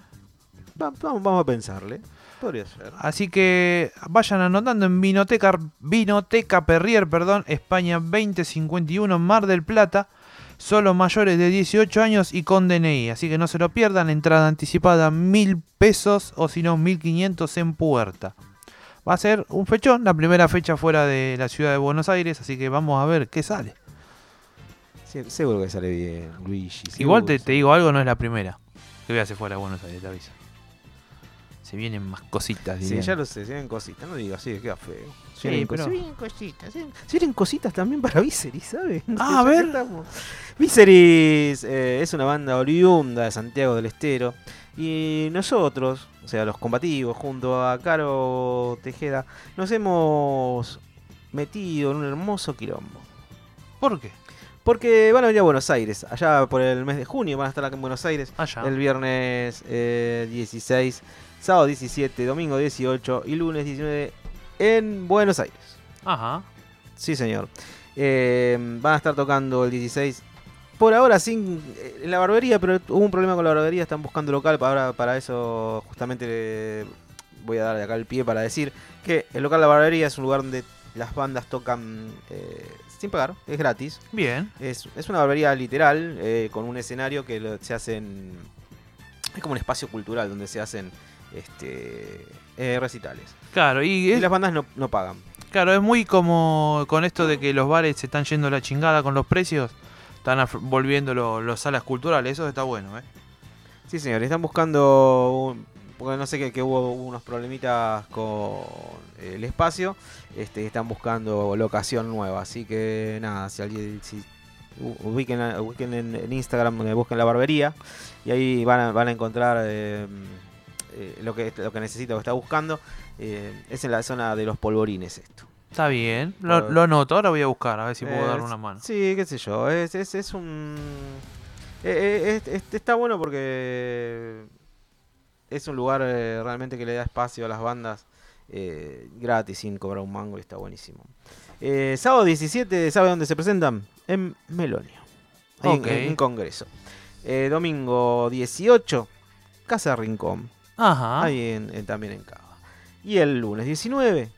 Va- vamos, vamos a pensarle. Podría ser. Así que vayan anotando en Vinoteca, Vinoteca Perrier, perdón, España 2051, Mar del Plata. Solo mayores de 18 años y con DNI. Así que no se lo pierdan. Entrada anticipada mil pesos o si no 1500 en puerta. Va a ser un fechón, la primera fecha fuera de la ciudad de Buenos Aires. Así que vamos a ver qué sale. Sí, seguro que sale bien, Luigi. Igual te digo algo, no es la primera. Que voy a hacer fuera de Buenos Aires, te aviso. Se vienen más cositas, Sí, dirían. ya lo sé, se vienen cositas. No digo así, que queda feo. Sí, Se vienen pero- cos- se vienen cositas. Se vienen, se vienen cositas también para Viserys, ¿sabes? Ah, a ver. Viserys eh, es una banda oriunda de Santiago del Estero. Y nosotros, o sea, los combativos, junto a Caro Tejeda, nos hemos metido en un hermoso quilombo. ¿Por qué? Porque van a venir a Buenos Aires. Allá por el mes de junio van a estar acá en Buenos Aires. Allá. El viernes eh, 16, sábado 17, domingo 18 y lunes 19 en Buenos Aires. Ajá. Sí, señor. Eh, van a estar tocando el 16. Por ahora sin eh, en la barbería, pero hubo un problema con la barbería. Están buscando local. Para, para eso, justamente, eh, voy a darle acá el pie para decir que el local de la barbería es un lugar donde las bandas tocan eh, sin pagar, es gratis. Bien. Es, es una barbería literal, eh, con un escenario que lo- se hacen. Es como un espacio cultural donde se hacen este, eh, recitales. Claro, y, Y las bandas no, no pagan. claro, es muy como con esto de que los bares se están yendo la chingada con los precios. Están volviendo lo- los salas culturales. Eso está bueno, ¿eh? Sí, señor, están buscando. un- porque no sé que, que hubo unos problemitas con el espacio. Este, están buscando locación nueva. Así que nada, si alguien. Si, ubiquen, en, en Instagram, busquen la barbería. Y ahí van a, van a encontrar eh, eh, lo, que, lo que necesita, lo que está buscando. Eh, es en la zona de los polvorines esto. Está bien. Lo, lo anoto. Ahora voy a buscar a ver si puedo Eh, dar una mano. Sí, qué sé yo. Es, es, es un. es- es- está bueno porque es un lugar eh, realmente que le da espacio a las bandas eh, gratis, sin cobrar un mango y está buenísimo. Eh, sábado 17, ¿sabe dónde se presentan? En Melonio. Ahí en- Ok. en, en Congreso. Domingo 18, Casa Rincón. Ajá. Ahí en- en- también en Cava. Y el lunes 19,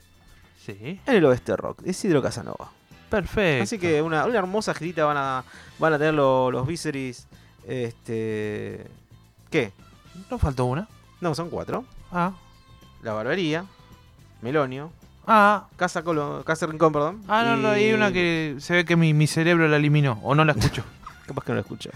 Sí. en el Oeste Rock, Isidro Casanova. Perfecto. Así que una, una hermosa girita van a, van a tener lo- los Viseries. Este. ¿Qué? ¿No faltó una? No, son cuatro. Ah. La barbería, Melonio, Ah. Casa, Colo- Casa Rincón, perdón. Ah, no, no, hay y- una que se ve que mi, mi cerebro la eliminó. O no la escuchó. Capaz que no lo escuché.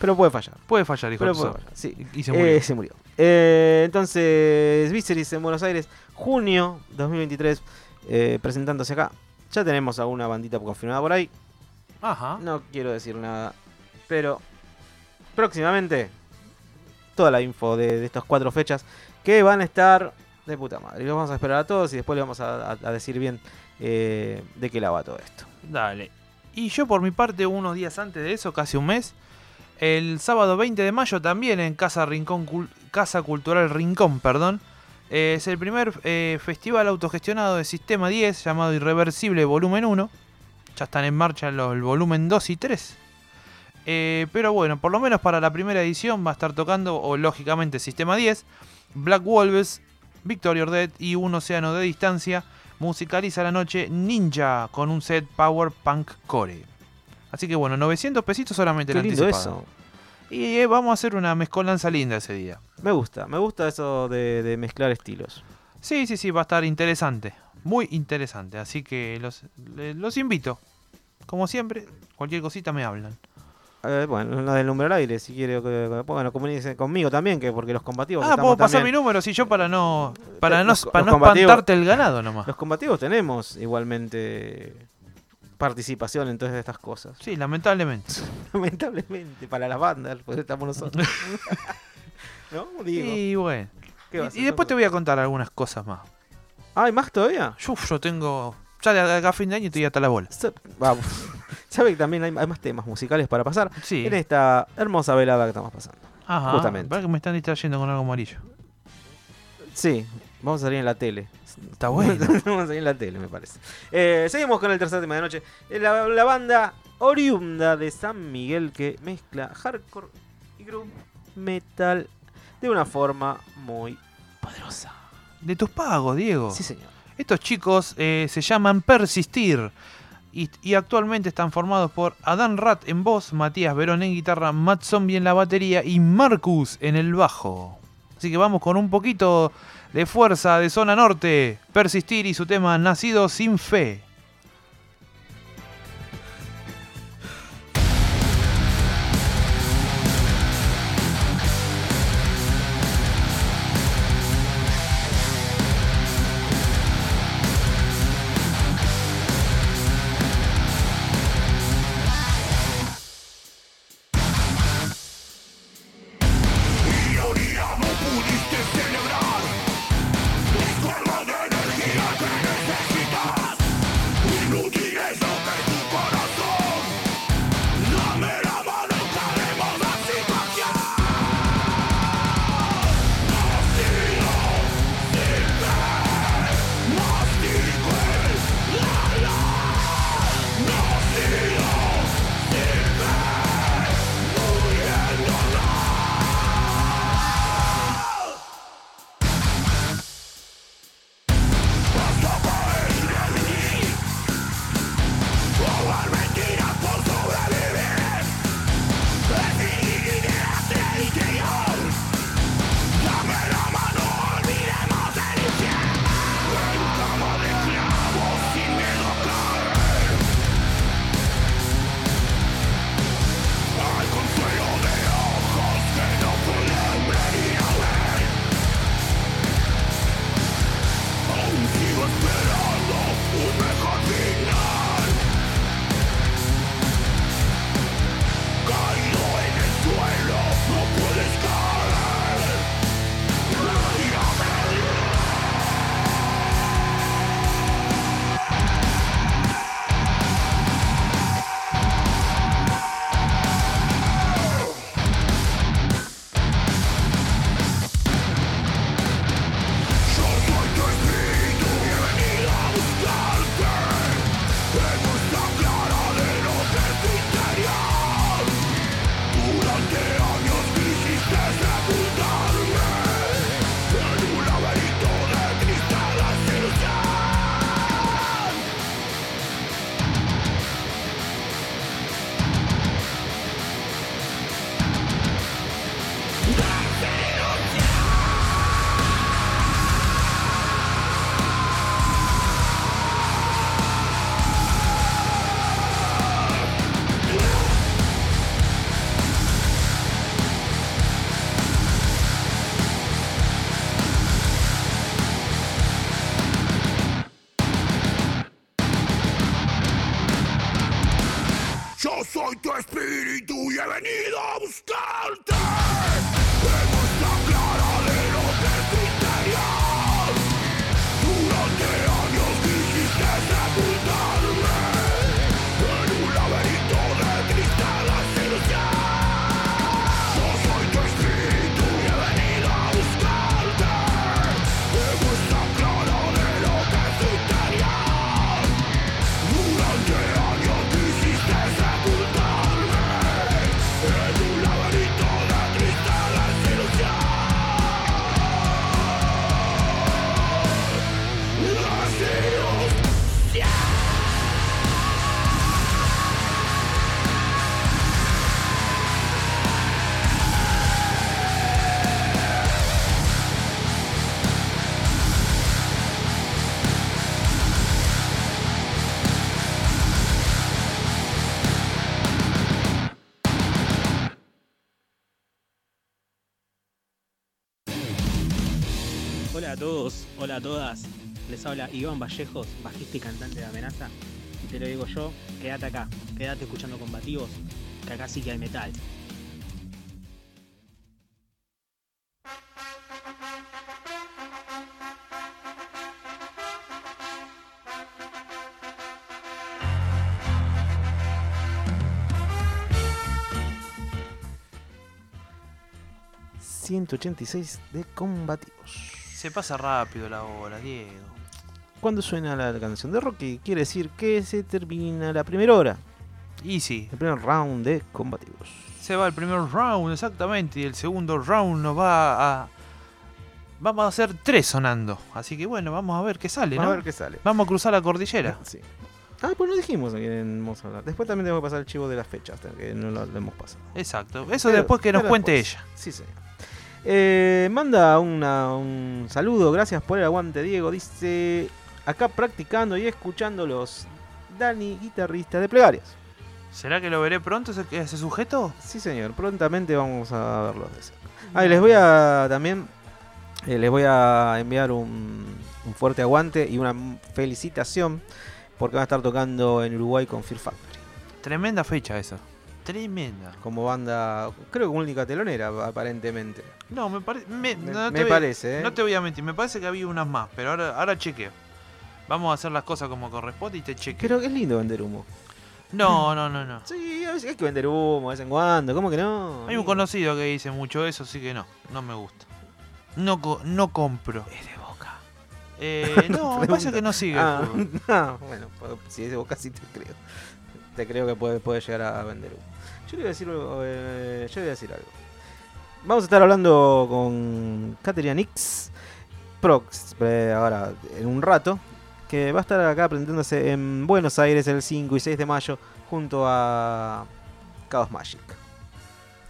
Pero puede fallar. Puede fallar, hijo Pero de puede su- fallar, sí. Y se murió. Eh, se murió. Eh, entonces, Viseries en Buenos Aires, junio 2023, eh, presentándose acá. Ya tenemos alguna bandita confirmada por ahí. Ajá. No quiero decir nada, pero próximamente toda la info de, de estas cuatro fechas que van a estar de puta madre. Y los vamos a esperar a todos y después le vamos a, decir bien eh, de qué la va todo esto. Dale. Y yo por mi parte, unos días antes de eso, casi un mes, el sábado 20 de mayo también en Casa Rincón Casa Cultural Rincón, perdón. eh, es el primer eh, festival autogestionado de Sistema 10 llamado Irreversible Volumen 1. Ya están en marcha los, el volumen 2 y 3. Eh, pero bueno, por lo menos para la primera edición va a estar tocando, o lógicamente Sistema 10, Black Wolves, Victory or Dead y Un Océano de Distancia. Musicaliza la noche Ninja con un set Power Punk Core. Así que bueno, 900 pesitos solamente Qué lindo eso. Y eh, vamos a hacer una mezcolanza linda ese día. Me gusta, me gusta eso de, de mezclar estilos. Sí, sí, sí, va a estar interesante. Muy interesante. Así que los, le- los invito. Como siempre, cualquier cosita me hablan. Eh, bueno, la del número al aire, si quiere que, bueno, comuníquese conmigo también, que porque los combativos Ah, puedo pasar también- mi número, si yo para no para no, para no espantarte el ganado nomás. Los combativos tenemos igualmente participación en todas estas cosas. Sí, lamentablemente. Lamentablemente, para las bandas, pues estamos nosotros. ¿No? Digo. Y bueno. ¿Qué va a Y, y después te voy a contar algunas cosas más. Ah, ¿hay más todavía? Uf, yo tengo. Ya de acá a fin de año estoy hasta la bola. Vamos. ¿Sabe que también hay, hay más temas musicales para pasar? Sí. En esta hermosa velada que estamos pasando. Ajá. Justamente. Para que me están distrayendo con algo amarillo. Sí, vamos a salir en la tele. Está bueno. vamos a salir en la tele, me parece. Eh, seguimos con el tercer tema de noche. Eh, La, la banda oriunda de San Miguel que mezcla hardcore y groove metal de una forma muy poderosa. De tus pagos, Diego. Sí, señor. Estos chicos eh, se llaman Persistir y, y actualmente están formados por Adán Rat en voz, Matías Verón en guitarra, Matt Zombie en la batería y Marcus en el bajo. Así que vamos con un poquito de fuerza de zona norte. Persistir y su tema Nacido sin fe. He venido a buscarte. Todos, hola a todas. Les habla Iván Vallejos, bajista y cantante de Amenaza. Y te lo digo yo, quédate acá, quédate escuchando combativos, que acá sí que hay metal. ...186 de combativos. Se pasa rápido la hora, Diego. Cuando suena la canción de Rocky, quiere decir que se termina la primera hora. Y sí, El primer round de combativos. se va el primer round exactamente y el segundo round nos va a... Vamos a hacer tres sonando. Así que bueno, vamos a ver qué sale, Vamos ¿no? a ver qué sale. Vamos a cruzar la cordillera. Sí. Ah, pues no dijimos a quién vamos a hablar. Después también tengo que pasar el chivo de las fechas, que no lo, hemos pasado. Exacto. Eso Pero- después que nos cuente después. ella. Sí, señor. Eh, manda una- un saludo, gracias por el aguante, Diego. Dice, acá practicando y escuchando los Dani, guitarrista de Plegarias. ¿Será que lo veré pronto ese, ese sujeto? Sí, señor, prontamente vamos a cerca. Ah, y les voy a también, eh, les voy a enviar un, un fuerte aguante y una felicitación porque van a estar tocando en Uruguay con Fear Factory. Tremenda fecha esa. Tremenda. Como banda, creo que única telonera aparentemente. No, me, pare- me, Me- no te me voy- parece, ¿eh? No te voy a mentir, me parece que había unas más, pero ahora, ahora chequeo. Vamos a hacer las cosas como corresponde y te chequeo. Que es lindo vender humo. No, no, no, no. Sí, a veces hay que vender humo de vez en cuando, ¿cómo que no? Hay un conocido que dice mucho eso, así que no, no me gusta. No, co- no compro. Es de boca. Eh, no, me parece que no sigue. Ah, fútbol. ah, bueno, si es de boca sí te creo. Te creo que puede, puede llegar a vender humo. Yo le voy a decir, eh, algo. Vamos a estar hablando con Caterina Nix Prox eh, ahora en un rato. Que va a estar acá presentándose en Buenos Aires el 5 y 6 de mayo junto a Chaos Magic.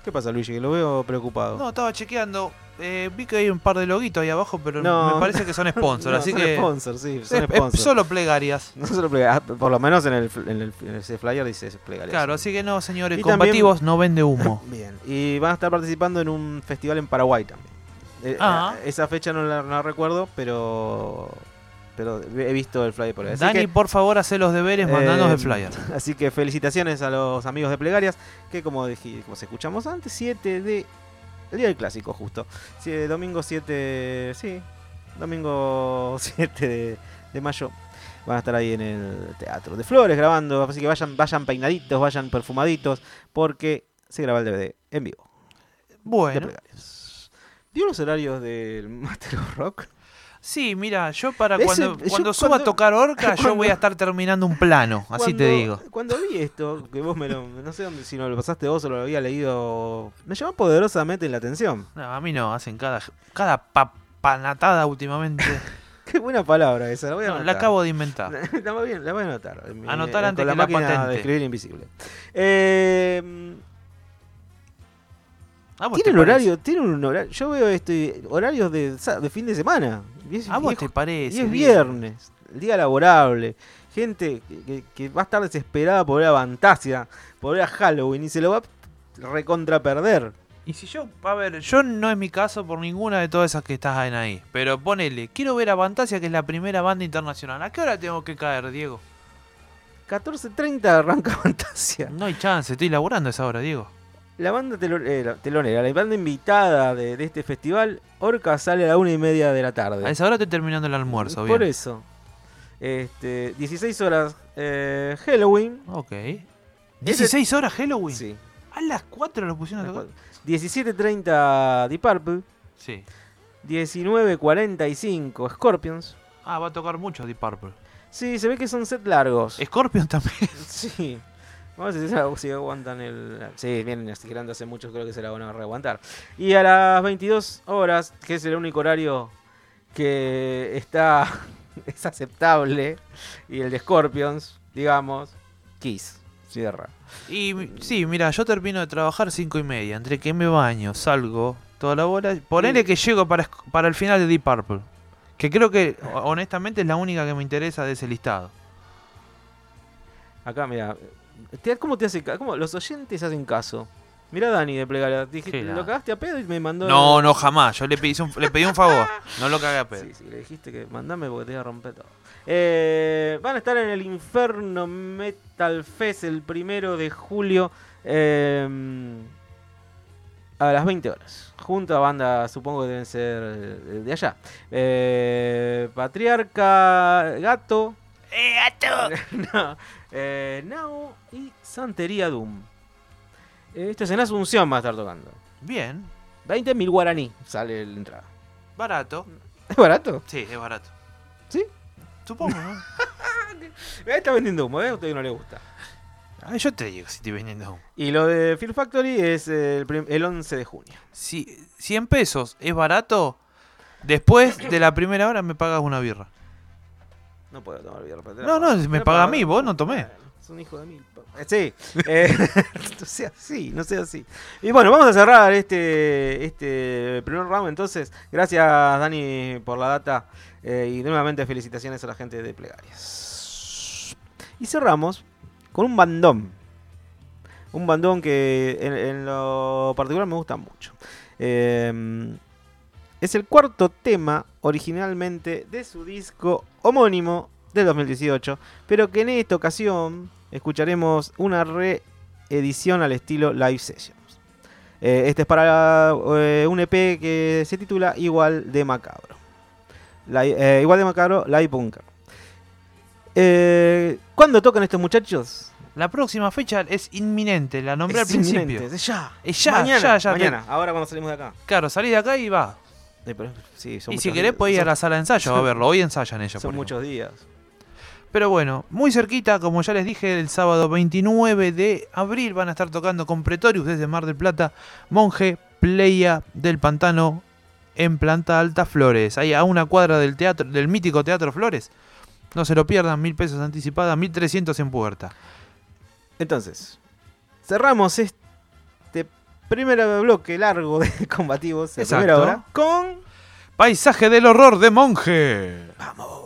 ¿Qué pasa, Luigi? Que lo veo preocupado. No, estaba chequeando. eh, vi que hay un par de loguitos ahí abajo, pero No. me parece que son sponsors, No, así son que. sponsors, sí, son es sponsors. solo plegarias. No se lo plega- ah, por lo menos en el, en el, en ese flyer dice plegarias. Claro, así que no, señores, Y también- combativos no vende humo. Bien. Y van a estar participando en un festival en Paraguay también. Eh, Ah. eh, Esa fecha no la, no la recuerdo, pero pero he visto el flyer por ahí. Así Dani, que, por favor, hace los deberes, mandanos eh, el flyer. Así que felicitaciones a los amigos de Plegarias, que como dijimos, escuchamos antes, 7 de... El día del clásico, justo. Sí, domingo 7... Sí, domingo 7 de, de mayo. Van a estar ahí en el Teatro de Flores grabando, así que vayan, vayan peinaditos, vayan perfumaditos, porque se graba el DVD en vivo. Bueno. ¿Vio los horarios del Master of Rock? Sí, mira, yo para Ese- cuando, yo cuando suba cuando- a tocar Orca, yo voy a estar terminando un plano, así te digo. Cuando vi esto, que vos me lo. No sé dónde, si no lo pasaste vos o lo había leído. Me llamó poderosamente la atención. No, a mí no, hacen cada, cada papanatada últimamente. Qué buena palabra esa, la voy a No, la acabo de inventar. la, voy a, la voy a anotar. Anotar eh, antes con la que la máquina patente. de escribir invisible. Eh, ¿A vos te tienen parece? horario, tienen un horario. Yo veo esto, y- horarios de fin de semana. Y es, ¿A vos y es- te parece? y es viernes, el día laborable. Gente que, que- que va a estar desesperada por ver a Fantasia, por ver a Halloween y se lo va a recontra perder. Y si yo, a ver, yo no es mi caso por ninguna de todas esas que estás en ahí. Pero ponele, quiero ver a Fantasia, que es la primera banda internacional. ¿A qué hora tengo que caer, Diego? 14.30 arranca Fantasia. No hay chance, estoy laburando a esa hora, Diego. La banda eh, la- telonera, la banda invitada de, de este festival, Orca sale a la una y media de la tarde. A esa hora estoy terminando el almuerzo, Por bien. eso. Este, 16 horas eh, Halloween. Ok. 16 horas Halloween. Sí. A las 4 lo pusieron a tocar. 17.30 Deep Purple. Sí. 19.45 Scorpions. Ah, va a tocar mucho Deep Purple. Sí, se ve que son set largos. Scorpion también. Sí. Vamos a ver si- aguantan el. Sí, vienen estirando hace mucho, creo que se la van a reaguantar. Y a las 22 horas, que es el único horario que está. es aceptable. Y el de Scorpions, digamos. Kiss. Cierra. Y sí, mira, yo termino de trabajar 5 y media. Entre que me baño, salgo, toda la bola. Ponele que llego para, para el final de Deep Purple. Que creo que, ho- honestamente, es la única que me interesa de ese listado. Acá, mira. ¿Cómo te hace cómo Los oyentes hacen caso. Mira Dani de Plegaria. Dijiste, lo cagaste a pedo y me mandó. No, no, jamás. Yo le pedí un, le pedí un favor. No lo cagué a pedo. Sí, sí, le dijiste que mandame porque te voy a romper todo. Eh, van a estar en el Inferno Metal Fest el primero de julio eh, a las 20 horas. Junto a bandas, supongo que deben ser eh, de allá. Eh, Patriarca, Gato. ¡Eh, gato! no, eh, Now y Santería Doom. Eh, esto es en Asunción, va a estar tocando. Bien. 20.000 guaraní sale la entrada. Barato. ¿Es barato? Sí, es barato. ¿Sí? Supongo, ¿no? Está vendiendo humo, ¿eh? A usted no le gusta. Ah, yo te digo si estoy vendiendo. Y lo de Fear Factory es el, el 11 de junio. Si 100 pesos es barato, después de la primera hora me pagas una birra. No puedo tomar birra. pero No, no, me paga a mí, vos no tomé. Es un hijo de mil. Eh, Sí, eh, no sea así, no sea así. Y bueno, vamos a cerrar este, este primer round entonces. Gracias Dani por la data eh, y nuevamente felicitaciones a la gente de Plegarias. Y cerramos con un bandón. Un bandón que en, en lo particular me gusta mucho. Eh, es el cuarto tema originalmente de su disco homónimo del 2018, pero que en esta ocasión escucharemos una reedición al estilo Live Sessions. Eh, este es para eh, un EP que se titula Igual de Macabro. Eh, igual de Macabro, Live Bunker. ¿Cuándo tocan estos muchachos? La próxima fecha es inminente, la nombré Es al principio. inminente, es ya. Es ya, mañana, ya, ya. mañana, ahora cuando salimos de acá. Claro, salí de acá y va. Eh, pero- sí, son Y si querés podés ir a la sala de ensayo a verlo. Hoy ensayan ellos. Son ejemplo. muchos días. Pero bueno, muy cerquita, como ya les dije, el sábado 29 de abril van a estar tocando con Pretorius desde Mar del Plata, Monje, Playa del Pantano en Planta Alta Flores. Ahí a una cuadra del teatro, del mítico Teatro Flores. No se lo pierdan, mil pesos anticipada, mil trescientos en puerta. Entonces, cerramos este primer bloque largo de combativos, la primera hora, con Paisaje del horror de Monje. Vamos.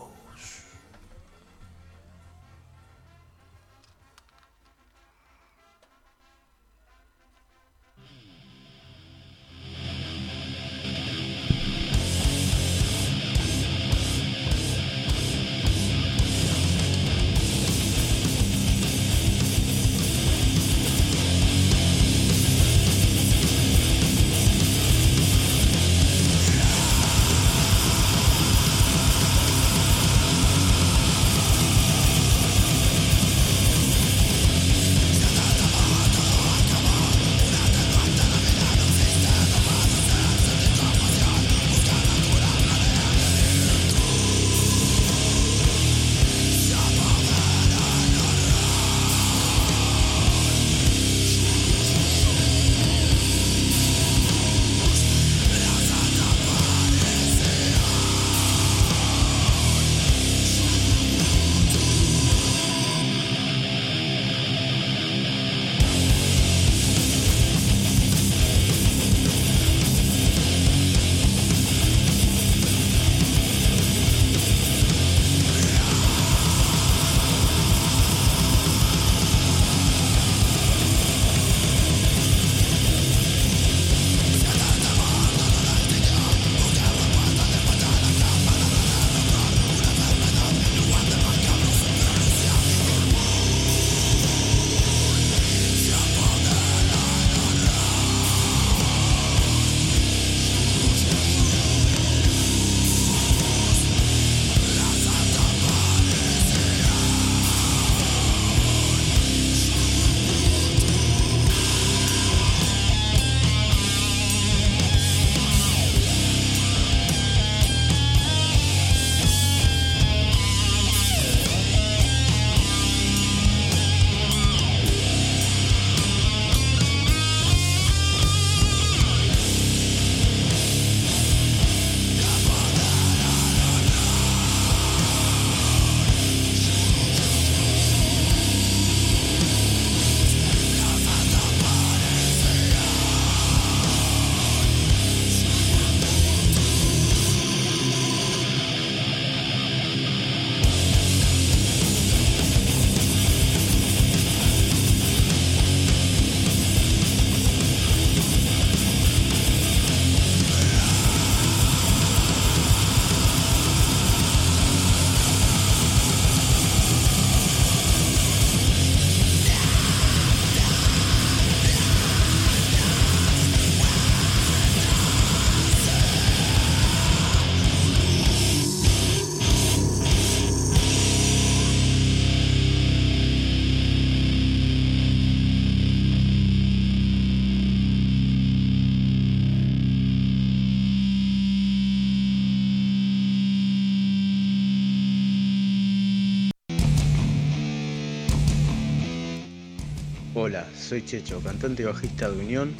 Soy Checho, cantante y bajista de Unión.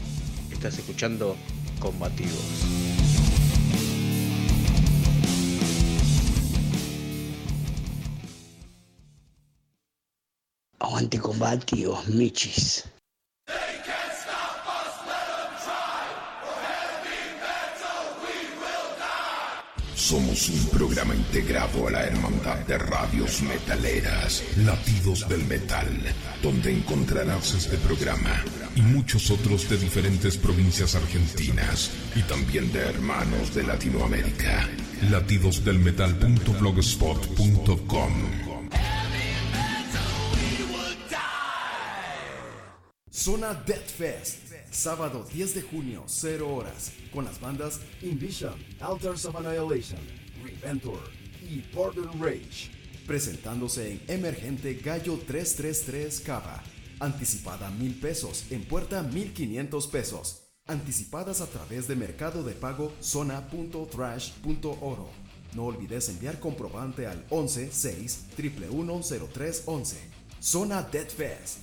Estás escuchando Combativos. Aguante combativos, michis. Somos un programa integrado a la Hermandad de Radios Metaleras, Latidos del Metal, donde encontrarás este programa y muchos otros de diferentes provincias argentinas y también de hermanos de Latinoamérica. Latidosdelmetal.blogspot.com Zona Death Fest, sábado 10 de junio, 0 horas, con las bandas Invision, Altars of Annihilation, Reventor y Border Rage, presentándose en Emergente Gallo 333 Cava. Anticipada mil pesos, en puerta 1500 pesos. Anticipadas a través de mercado de pago zona.trash.oro. No olvides enviar comprobante al 11 6 0311. Zona Death Fest.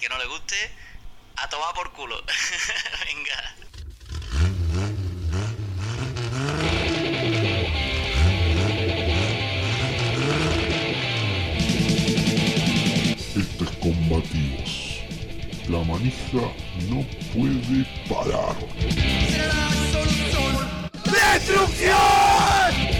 Que no le guste, a tomar por culo. Venga. Esto es combativos. La manija no puede parar. Tan,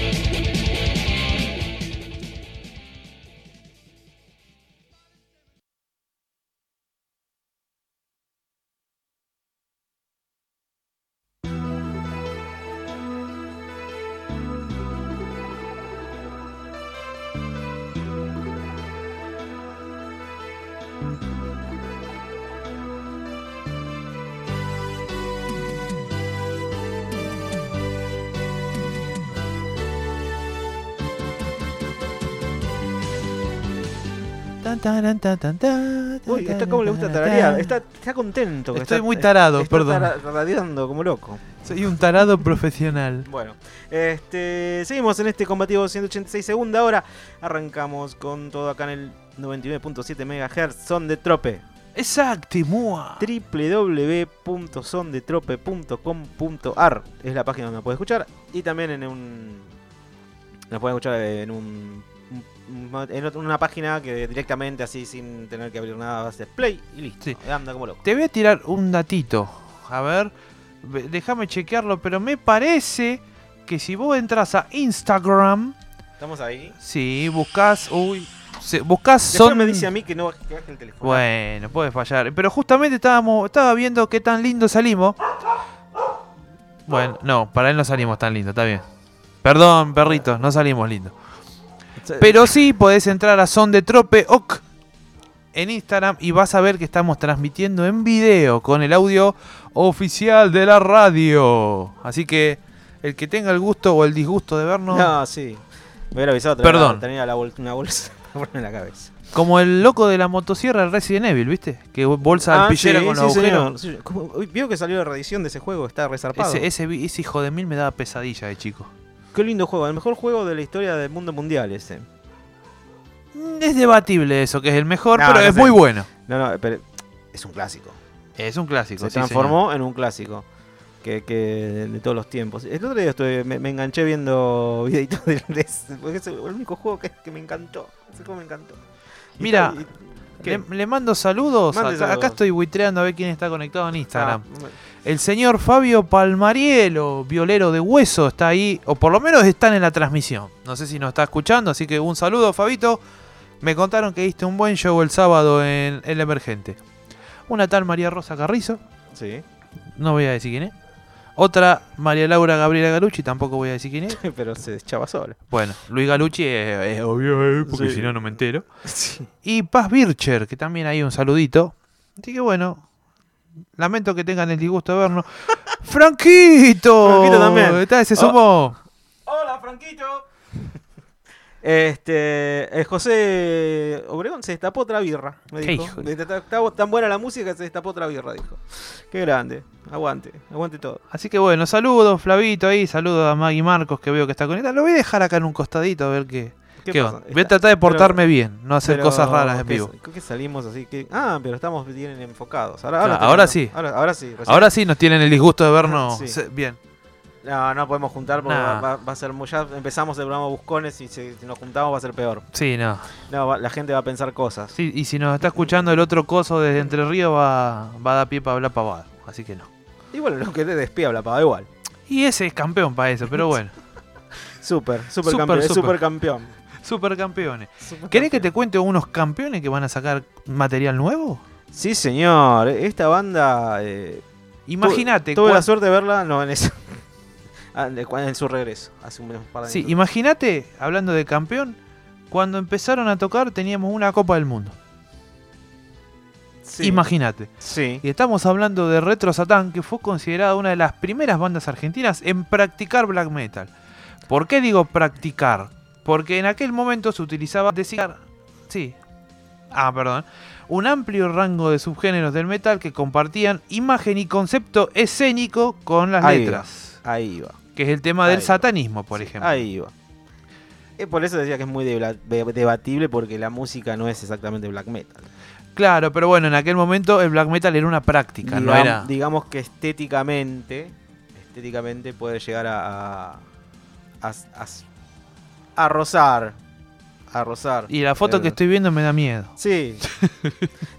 Uy, está como le gusta tararear. Está, está contento. Estoy está- muy tarado, está perdón. tara- radiando como loco. Soy un tarado profesional. Bueno, este, seguimos en este combativo 186 segunda hora. Arrancamos con todo acá en el 99.7 MHz. Son de trope. Exacto, www.sondetrope.com.ar es la página donde nos puede escuchar. Y también en un. Nos pueden escuchar en un. En una página que directamente así sin tener que abrir nada haces play y listo. Sí. Anda como loco. Te voy a tirar un datito. A ver, ve- déjame chequearlo, pero me parece que si vos entras a Instagram, Estamos ahí. si buscas, uy, se- buscas Después son me dice a mí que no que baje el teléfono. Bueno, puede fallar, pero justamente estábamos estaba viendo qué tan lindo salimos. Bueno, no, para él no salimos tan lindo, está bien. Perdón, perritos, no salimos lindo. Pero sí podés entrar a Son de Trope Ok en Instagram y vas a ver que estamos transmitiendo en video con el audio oficial de la radio. Así que el que tenga el gusto o el disgusto de vernos, No, sí. Me hubiera avisado. Perdón. Tenía la bol- una bolsa en la cabeza. como el loco de la motosierra de Resident Evil, ¿viste? Que bolsa Ah, sí, con sí, los agujeros. señor. Sí, ¿cómo- uy, Vio que salió la reedición de ese juego, está resarpado. Ese, ese hijo de mil me daba pesadilla de chico. Qué lindo juego, el mejor juego de la historia del mundo mundial ese. Mm, Es debatible eso, que es el mejor, No, pero no es sé. muy bueno. No, no, pero es un clásico. Es un clásico. Se sí, transformó en un clásico. Que, que de todos los tiempos. El otro día estuve- me, me enganché viendo videitos de, de porque es el único juego que, que me encantó. Ese juego me encantó. Y Mira. Le, le mando saludos. Mande Acá, saludos. acá estoy buitreando a ver quién está conectado en Instagram. Ah, El señor Fabio Palmarielo, violero de hueso, está ahí, o por lo menos están en la transmisión. No sé si nos está escuchando, así que un saludo, Fabito. Me contaron que diste un buen show el sábado en El Emergente. Una tal María Rosa Carrizo, Sí, no voy a decir quién es. Otra María Laura Gabriela Galucci, tampoco voy a decir quién es. pero se echaba sola. Bueno, Luis Galucci es, es obvio, eh, porque Sí. si no, no me entero. Sí. Y Paz Bircher, que también hay un saludito. Así que bueno, lamento que tengan el disgusto de vernos. ¡Franquito! Franquito también. Está, se Oh. sumó. Hola, Franquito. Este, eh, José Obregón se destapó otra birra, me Qué dijo. hijo de- Está, está tan buena la música que se destapó otra birra, dijo. Qué grande. Aguante, aguante todo. Así que bueno, saludos, Flavito ahí, saludos a Maggie Marcos que veo que está conectada. Lo voy a dejar acá en un costadito a ver qué. ¿Qué qué pasa? Voy a tratar de pero- portarme bien, no hacer cosas raras en vivo. que salimos así que. Ah, pero estamos bien enfocados. Ahora, Claro, sí. Ahora, ahora sí. recién. Ahora sí nos tienen el disgusto de vernos Sí. bien. No, no podemos juntar porque Nah. va, a ser muy. Ya empezamos el programa Buscones y si, si nos juntamos va a ser peor. Sí, no. No, va- la gente va a pensar cosas. Sí, y si nos está escuchando el otro coso desde Entre Ríos va, va a dar pie para hablar pavada. Así que no. Y bueno, lo que te despía la paga igual. Y ese es campeón para eso, pero bueno. Súper, súper campeón. Es súper. súper campeón. Super campeones. Super ¿Querés que te cuente unos campeones que van a sacar material nuevo? Sí, señor. Esta banda. eh, Imagínate. tu- Tuve la suerte de verla no, en, eso. Ah, en su regreso. Hace un par de Sí, imagínate, hablando de campeón, cuando empezaron a tocar teníamos una Copa del Mundo. Sí. Imagínate. Sí. Y estamos hablando de Retro Satán, que fue considerada una de las primeras bandas argentinas en practicar black metal. ¿Por qué digo practicar? Porque en aquel momento se utilizaba designar, sí, ah, perdón, un amplio rango de subgéneros del metal que compartían imagen y concepto escénico con las Ahí letras, va, Ahí va. que es el tema Ahí del va. satanismo, por ejemplo. Ahí va. Eh, por eso decía que es muy debatible porque la música no es exactamente black metal. Claro, pero bueno, en aquel momento el black metal era una práctica, no Digam- era... Digamos que estéticamente, estéticamente puede llegar a, a, a, a- a rozar. A rozar. Y la foto que estoy viendo me da miedo. Sí.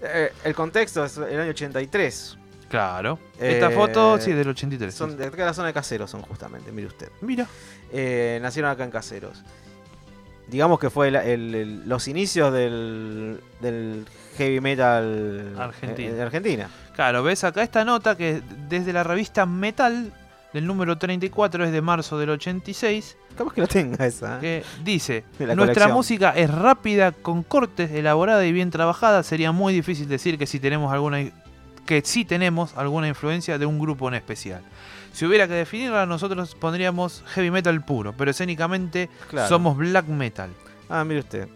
Eh, el contexto es el año 83. Claro. Esta Eh, foto, sí, del 83. Son de acá la zona de Caseros, son justamente, mire usted. Mira. Eh, nacieron acá en Caseros. Digamos que fue el- el- el- los inicios del, del heavy metal Argentina. de Argentina. Claro, ves acá esta nota que desde la revista Metal, del número 34, es de marzo del 86, Capaz que lo tenga esa. ¿eh? que dice, nuestra colección". música es rápida, con cortes, elaborada y bien trabajada. Sería muy difícil decir que si tenemos alguna que sí tenemos alguna influencia de un grupo en especial. Si hubiera que definirla, nosotros pondríamos heavy metal puro, pero escénicamente Claro. somos black metal. Ah, mire usted.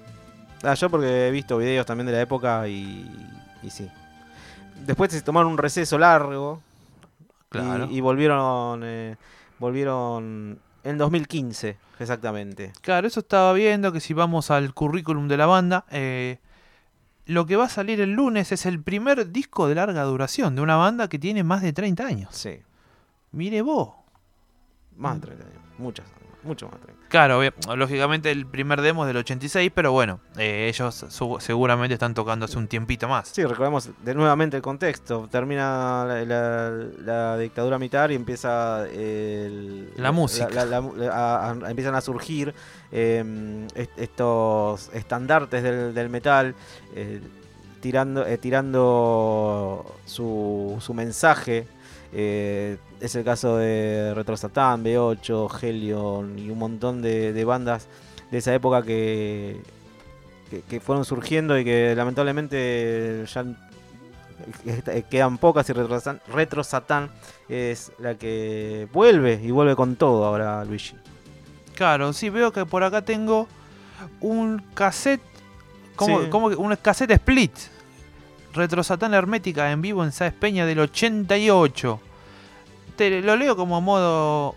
Ah, yo porque he visto videos también de la época y, y sí. Después se tomaron un receso largo. Y- Claro. Y, volvieron. eh, volvieron en 2015, exactamente. Claro, eso estaba viendo, que si vamos al currículum de la banda, eh, lo que va a salir el lunes es el primer disco de larga duración de una banda que tiene más de 30 años. Sí. Mire vos. Más de 30 años. Muchos años. Mucho más de 30. Claro, lógicamente el primer demo es del 86, pero bueno, eh, ellos seguramente están tocando hace un tiempito más. Sí, recordemos de nuevamente el contexto. Termina la, la- la dictadura militar y empieza el- La música. a- a- empiezan a surgir eh, est- estos estandartes del, del metal, eh, tirando, eh, tirando su, su mensaje. Eh, es el caso de Retro Satan, B8, Helion y un montón de, de bandas de esa época que, que, que fueron surgiendo y que lamentablemente ya eh, quedan pocas y Retro Satan, Retro Satan es la que vuelve y vuelve con todo ahora Luigi. Claro, sí, veo que por acá tengo un cassette, ¿cómo, Sí. un cassette split. Retro Satán Hermética en vivo en Sáez Peña del 88. Te lo leo como a modo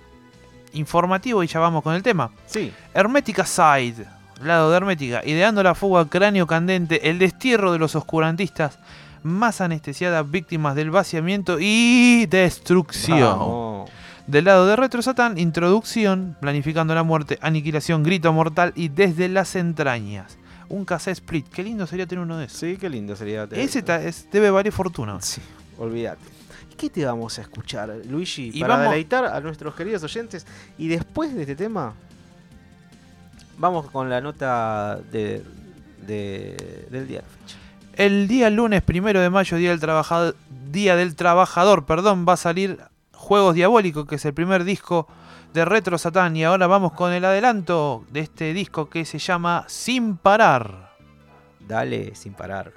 informativo y ya vamos con el tema. Sí. Hermética Side, lado de Hermética, ideando la fuga cráneo candente, el destierro de los oscurantistas más anestesiadas víctimas del vaciamiento y destrucción. Vamos. Del lado de Retro Satán, introducción, planificando la muerte, aniquilación, grito mortal y desde las entrañas. Un cassette split, qué lindo sería tener uno de esos. Sí, qué lindo sería. Ese ta- es- debe valer fortuna. Sí, olvídate. ¿Y qué te vamos a escuchar, Luigi? Y para vamos- deleitar a nuestros queridos oyentes. Y después de este tema, vamos con la nota de, de- del día de la fecha. El día lunes primero de mayo, día del trabajador, día del trabajador, perdón, va a salir Juegos Diabólicos, que es el primer disco de Retro Satán. Y ahora vamos con el adelanto de este disco que se llama Sin Parar. Dale sin parar.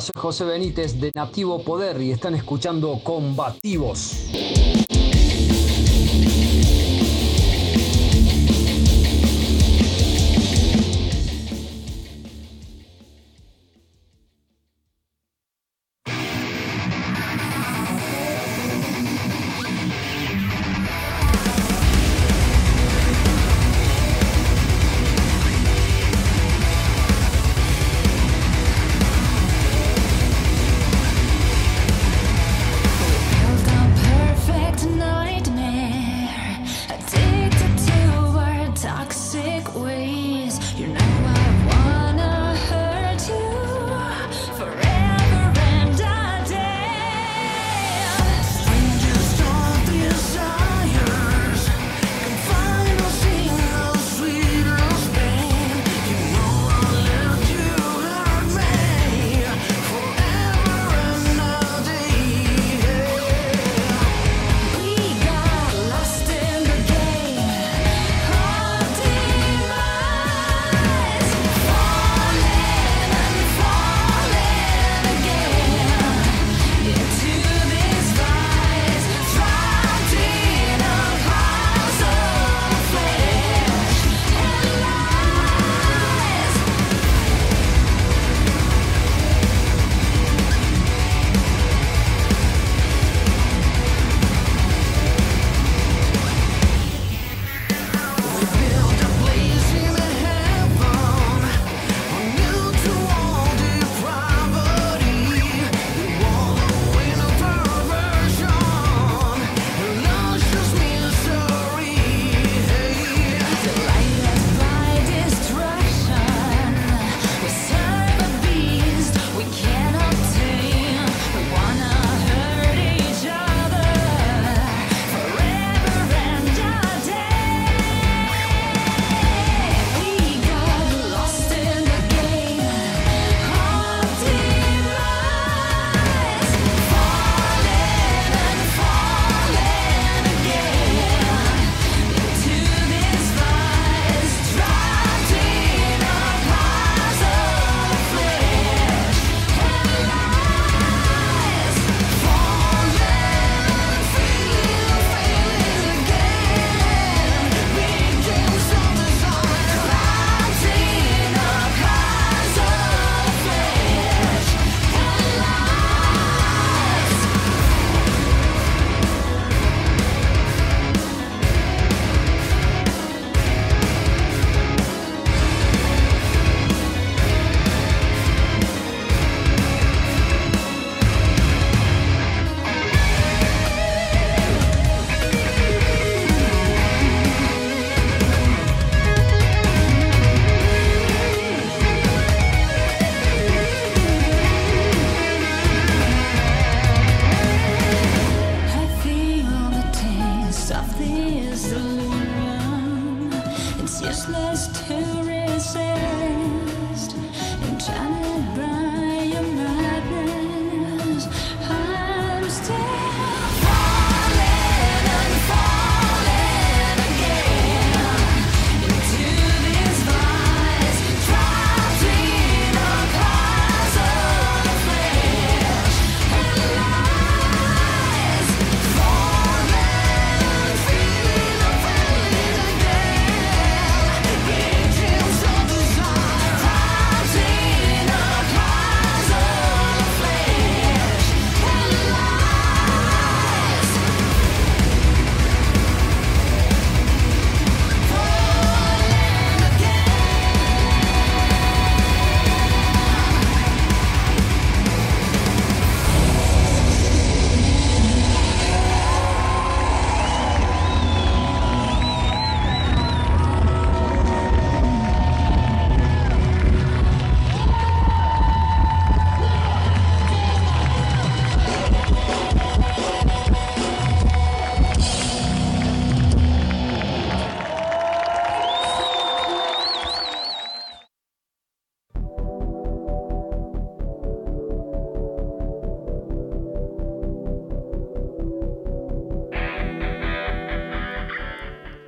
soy José Benítez de Nativo Poder y están escuchando Combativos.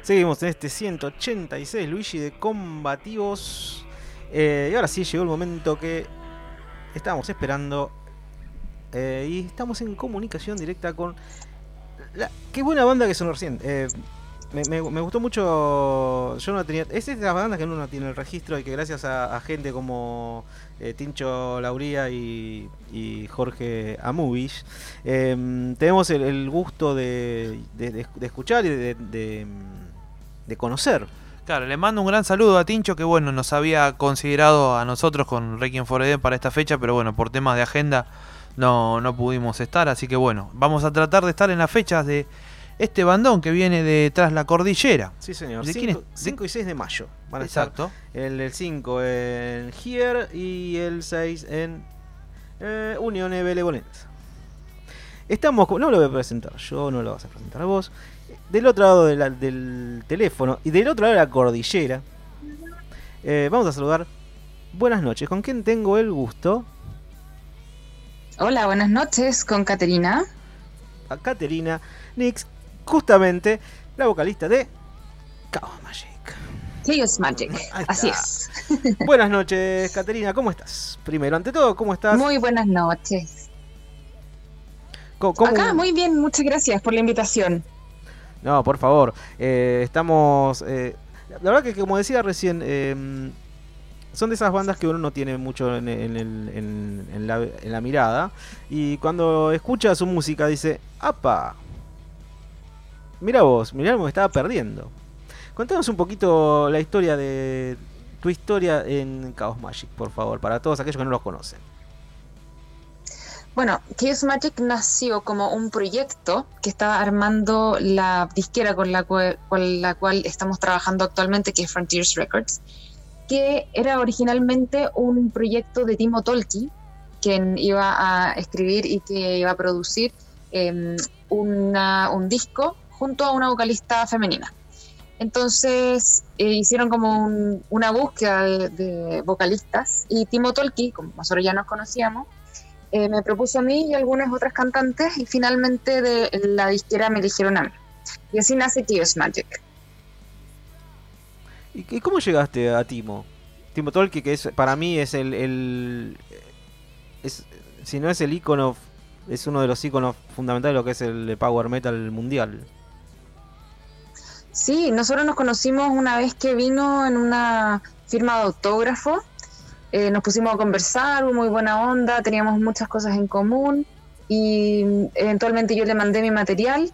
Seguimos en este 186 Luigi de combativos. Eh, y ahora sí llegó el momento que estábamos esperando. Eh, y estamos en comunicación directa con. Qué buena banda que son recién. Eh, me, gustó mucho. Yo no tenía. Es de las bandas que uno no tiene el registro y que gracias a, gente como Tincho Lauría y, y Jorge Amubis tenemos el, gusto de, de, escuchar y de de conocer. Claro, le mando un gran saludo a Tincho que bueno, nos había considerado a nosotros con Requiem for Eden para esta fecha, pero bueno, por temas de agenda no, no pudimos estar, así que bueno, vamos a tratar de estar en las fechas de este bandón que viene de tras la cordillera. Sí, señor. ¿De quién 5 es? y 6 de mayo. Van a Exacto. estar el 5 en Here y el 6 en eh, Benevolenza. Estamos No lo voy a presentar yo, no lo vas a presentar vos. Del otro lado de la- del teléfono y del otro lado de la cordillera, eh, vamos a saludar. Buenas noches. ¿Con quién tengo el gusto? Hola, buenas noches con Caterina. A Caterina Nix, justamente la vocalista de Chaos Magic. Chaos Magic, así es. Buenas noches, Caterina, ¿cómo estás? Primero, ante todo, ¿cómo estás? Muy buenas noches. ¿Cómo- Acá, muy bien, muchas gracias por la invitación. No, por favor. eh, estamos. eh, la verdad que, como decía recién, eh, son de esas bandas que uno no tiene mucho en, la, en la mirada. Y cuando escucha su música dice: ¡Apa! Mira vos, mirá me estaba perdiendo. Contanos un poquito la historia de. Tu historia en Chaos Magic, por favor, para todos aquellos que no los conocen. Bueno, Chaos Magic nació como un proyecto que estaba armando la disquera con la, cual, con la cual estamos trabajando actualmente, que es Frontiers Records, que era originalmente un proyecto de Timo Tolki, quien iba a escribir y que iba a producir eh, una- un disco junto a una vocalista femenina. Entonces eh, hicieron como un- una búsqueda de, de vocalistas y Timo Tolki, como nosotros ya nos conocíamos, eh, me propuso a mí y algunas otras cantantes y finalmente de la disquera me eligieron a mí. Y así nace Chaos Magic. ¿Y, y cómo llegaste a Timo? Timo Tolki, que es para mí es el, el- es, si no es el icono, es uno de los iconos fundamentales de lo que es el power metal mundial. Sí, nosotros nos conocimos una vez que vino en una firma de autógrafo. Eh, nos pusimos a conversar, hubo muy buena onda, teníamos muchas cosas en común y mm, eventualmente yo le mandé mi material,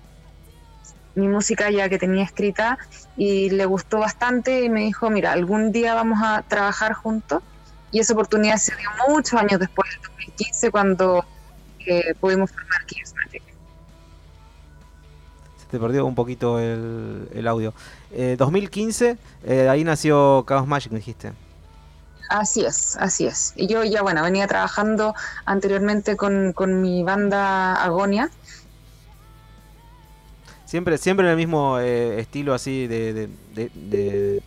mi música ya que tenía escrita y le gustó bastante y me dijo, mira, algún día vamos a trabajar juntos y esa oportunidad se dio muchos años después, en 2015, cuando eh, pudimos formar Chaos Magic. Se te perdió un poquito el, audio. Eh, 2015, eh, ahí nació Chaos Magic, dijiste. Así es, así es. Y yo ya, bueno, venía trabajando anteriormente con, con mi banda Agonia. Siempre, siempre en el mismo eh, estilo así de... de, de- de-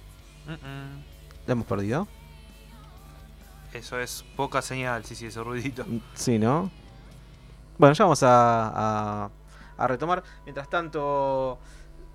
Mm-mm. ¿La hemos perdido? Eso es poca señal, sí, sí, ese ruidito. Sí, ¿no? Bueno, ya vamos a, a- a retomar. Mientras tanto,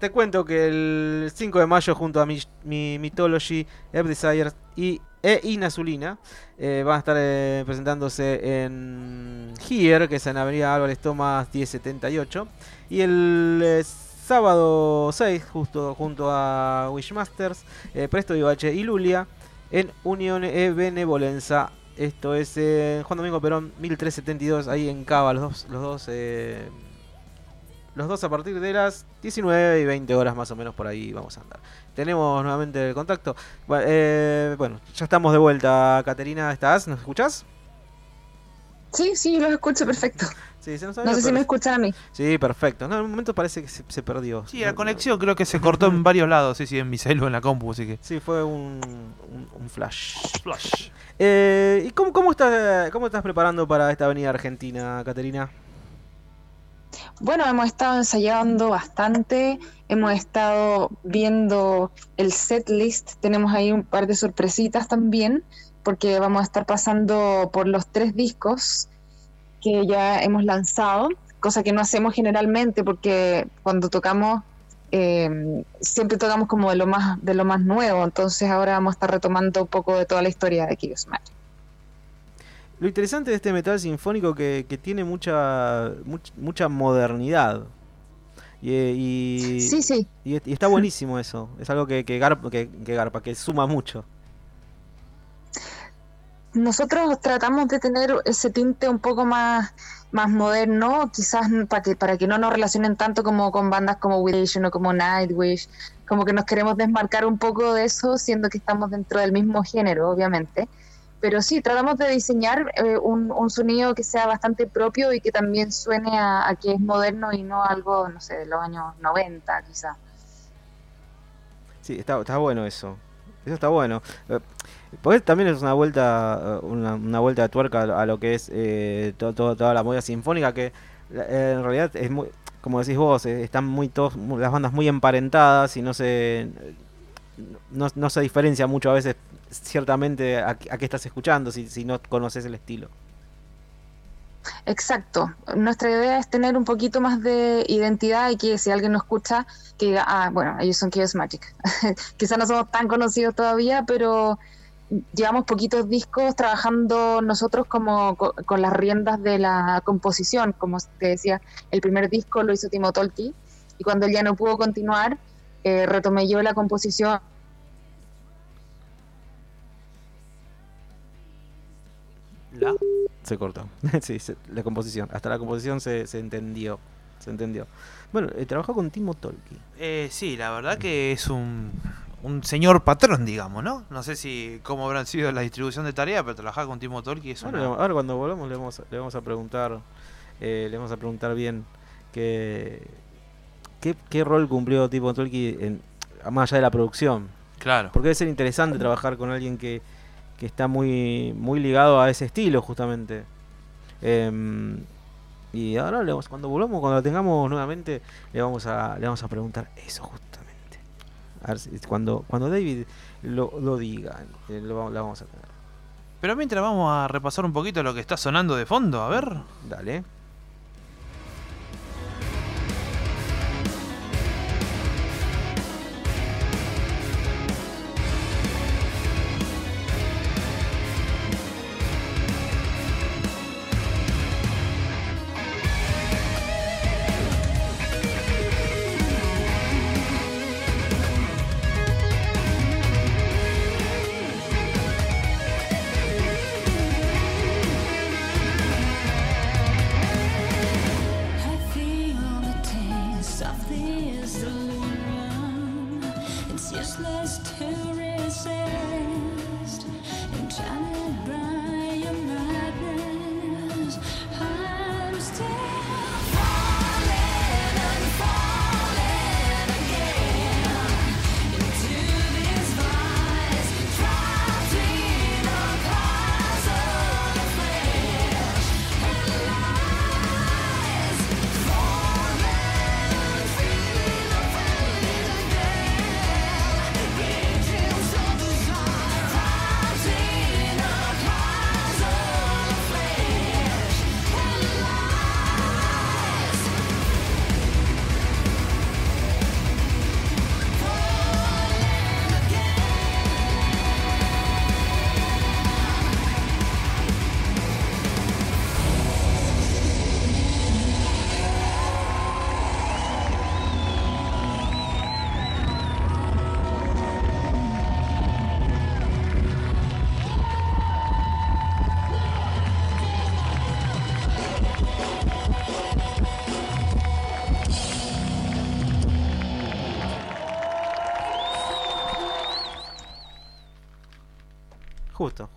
te cuento que el 5 de mayo, junto a mi, mi Mythology, Ebb Desires y e Inazulina, eh, van a estar eh, presentándose en Here, que es en Avenida Álvarez Tomás 1078. Y el eh, sábado 6, justo junto a Wishmasters, eh, Presto Vivache y Lulia, en Unión e Benevolenza. Esto es Juan Domingo Perón 1372, ahí en Cava, los dos, los dos, los dos a partir de las 19 y 20 horas más o menos por ahí vamos a andar. Tenemos nuevamente el contacto. Bueno, eh, bueno, ya estamos de vuelta. Caterina, ¿estás? ¿Nos escuchás? Sí, sí, los escucho perfecto. Sí, se nos No sé si me escuchan a mí. Sí, perfecto. No, en un momento parece que se, se perdió. Sí, la conexión creo que se cortó en varios lados, sí, sí, en mi celu, en la compu, así que... Sí, fue un, un, un flash. Flash. Eh, ¿Y cómo, cómo, estás, cómo estás preparando para esta avenida argentina, Caterina? Bueno, hemos estado ensayando bastante, hemos estado viendo el set list, tenemos ahí un par de sorpresitas también, porque vamos a estar pasando por los tres discos que ya hemos lanzado, cosa que no hacemos generalmente porque cuando tocamos eh, siempre tocamos como de lo más de lo más nuevo, entonces ahora vamos a estar retomando un poco de toda la historia de Magic. Lo interesante de este metal sinfónico que, que tiene mucha, much- mucha modernidad. Y, y- Sí, sí. y y está buenísimo eso. Es algo que, que, garpa, que, que garpa, que suma mucho. Nosotros tratamos de tener ese tinte un poco más, más moderno, quizás para que, para que no nos relacionen tanto como con bandas como Witation o como Nightwish, como que nos queremos desmarcar un poco de eso, siendo que estamos dentro del mismo género, obviamente. Pero sí, tratamos de diseñar eh, un, un sonido que sea bastante propio y que también suene a, que es moderno y no algo, no sé, de los años 90 quizás. Sí, está, está bueno eso. Eso está bueno. Porque también es una vuelta eh, una, vuelta de tuerca a lo- que es eh, to- to- toda la movida sinfónica que en realidad es muy como decís vos, están muy todos las bandas muy emparentadas y no se no, no se diferencia mucho a veces ciertamente a, qué- estás escuchando si, si no conoces el estilo. Exacto. Nuestra idea es tener un poquito más de identidad y que si alguien nos escucha, que diga, ah, bueno, ellos son Chaos Magic. Quizás no somos tan conocidos todavía, pero llevamos poquitos discos trabajando nosotros como co- con las riendas de la composición. Como te decía, el primer disco lo hizo Timo Tolki y cuando él ya no pudo continuar, eh, retomé yo la composición La. Se cortó. sí, se- la composición. Hasta la composición se, se entendió. Se entendió. Bueno, eh, trabajó con Timo Tolki. Eh, sí, la verdad que es un, un señor patrón, digamos, ¿no? No sé si cómo habrán sido la distribución de tareas, pero trabajar con Timo Tolki es Ahora, una... ahora cuando volvamos le vamos a, le vamos a preguntar eh, le vamos a preguntar bien qué, qué, qué rol cumplió Timo Tolki en, más allá de la producción. Claro. Porque debe ser interesante trabajar con alguien que, que está muy, muy ligado a ese estilo justamente. Em, y ahora le vamos- cuando volvamos, cuando lo tengamos nuevamente, le vamos a, le vamos a preguntar eso justamente. A ver si- cuando, cuando David lo, lo diga, eh, lo, vamos- la vamos a tener. Pero mientras vamos a repasar un poquito lo que está sonando de fondo, a ver. Dale.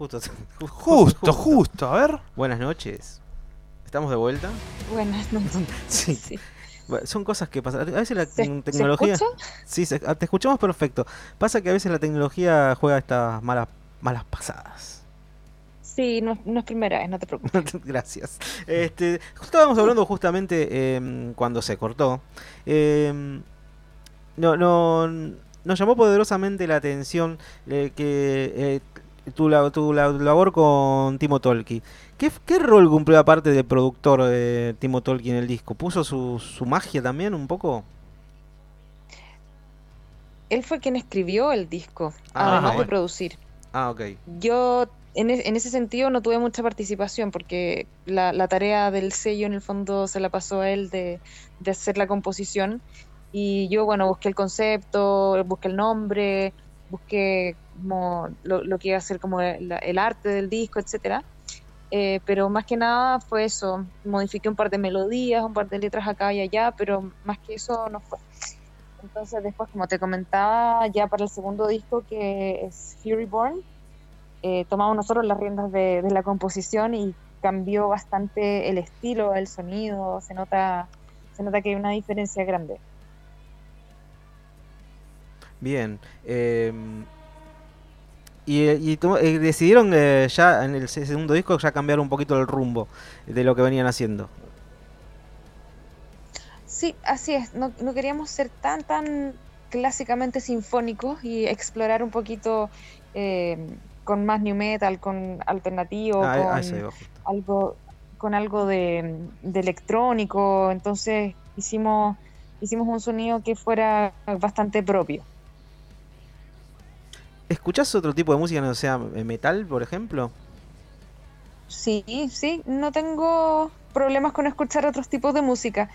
Justo, justo. Justo, justo, a ver. Buenas noches. ¿Estamos de vuelta? Buenas noches. Sí. Bueno, Son cosas que pasan. A veces la ¿Se- tec- se tecnología. escucha? Sí, se- ah, te escuchamos perfecto. Pasa que a veces la tecnología juega estas malas, malas pasadas. Sí, no, no es primera vez, no te preocupes. Gracias. Este, estábamos hablando justamente em, cuando se cortó. Em, no, no, nos llamó poderosamente la atención eh, que eh, tu, la- tu la- labor con Timo Tolki. ¿Qué, qué rol cumplió aparte de productor de Timo Tolki en el disco? ¿Puso su, su magia también un poco? Él fue quien escribió el disco, Ah, además de producir. Ah, ok. Yo en, e- en ese sentido no tuve mucha participación porque la, la tarea del sello en el fondo se la pasó a él de, de hacer la composición y yo, bueno, busqué el concepto, busqué el nombre, busqué como lo, lo que iba a ser como el, el arte del disco, etcétera. Eh, pero más que nada fue eso, modifiqué un par de melodías, un par de letras acá y allá, pero más que eso no fue. Entonces después, como te comentaba, ya para el segundo disco que es Fury Born, eh, tomamos nosotros las riendas de, de la composición y cambió bastante el estilo, el sonido, se nota, se nota que hay una diferencia grande. Bien. eh, y y tomo- eh, decidieron eh, ya en el se- segundo disco ya cambiar un poquito el rumbo de lo que venían haciendo. Sí, así es. No, no queríamos ser tan, tan clásicamente sinfónicos y explorar un poquito eh, con más new metal, con alternativo, Ah, con algo, con algo de, de electrónico. Entonces hicimos, hicimos un sonido que fuera bastante propio. ¿Escuchás otro tipo de música, no sea eh, metal, por ejemplo? Sí, sí, no tengo problemas con escuchar otros tipos de música.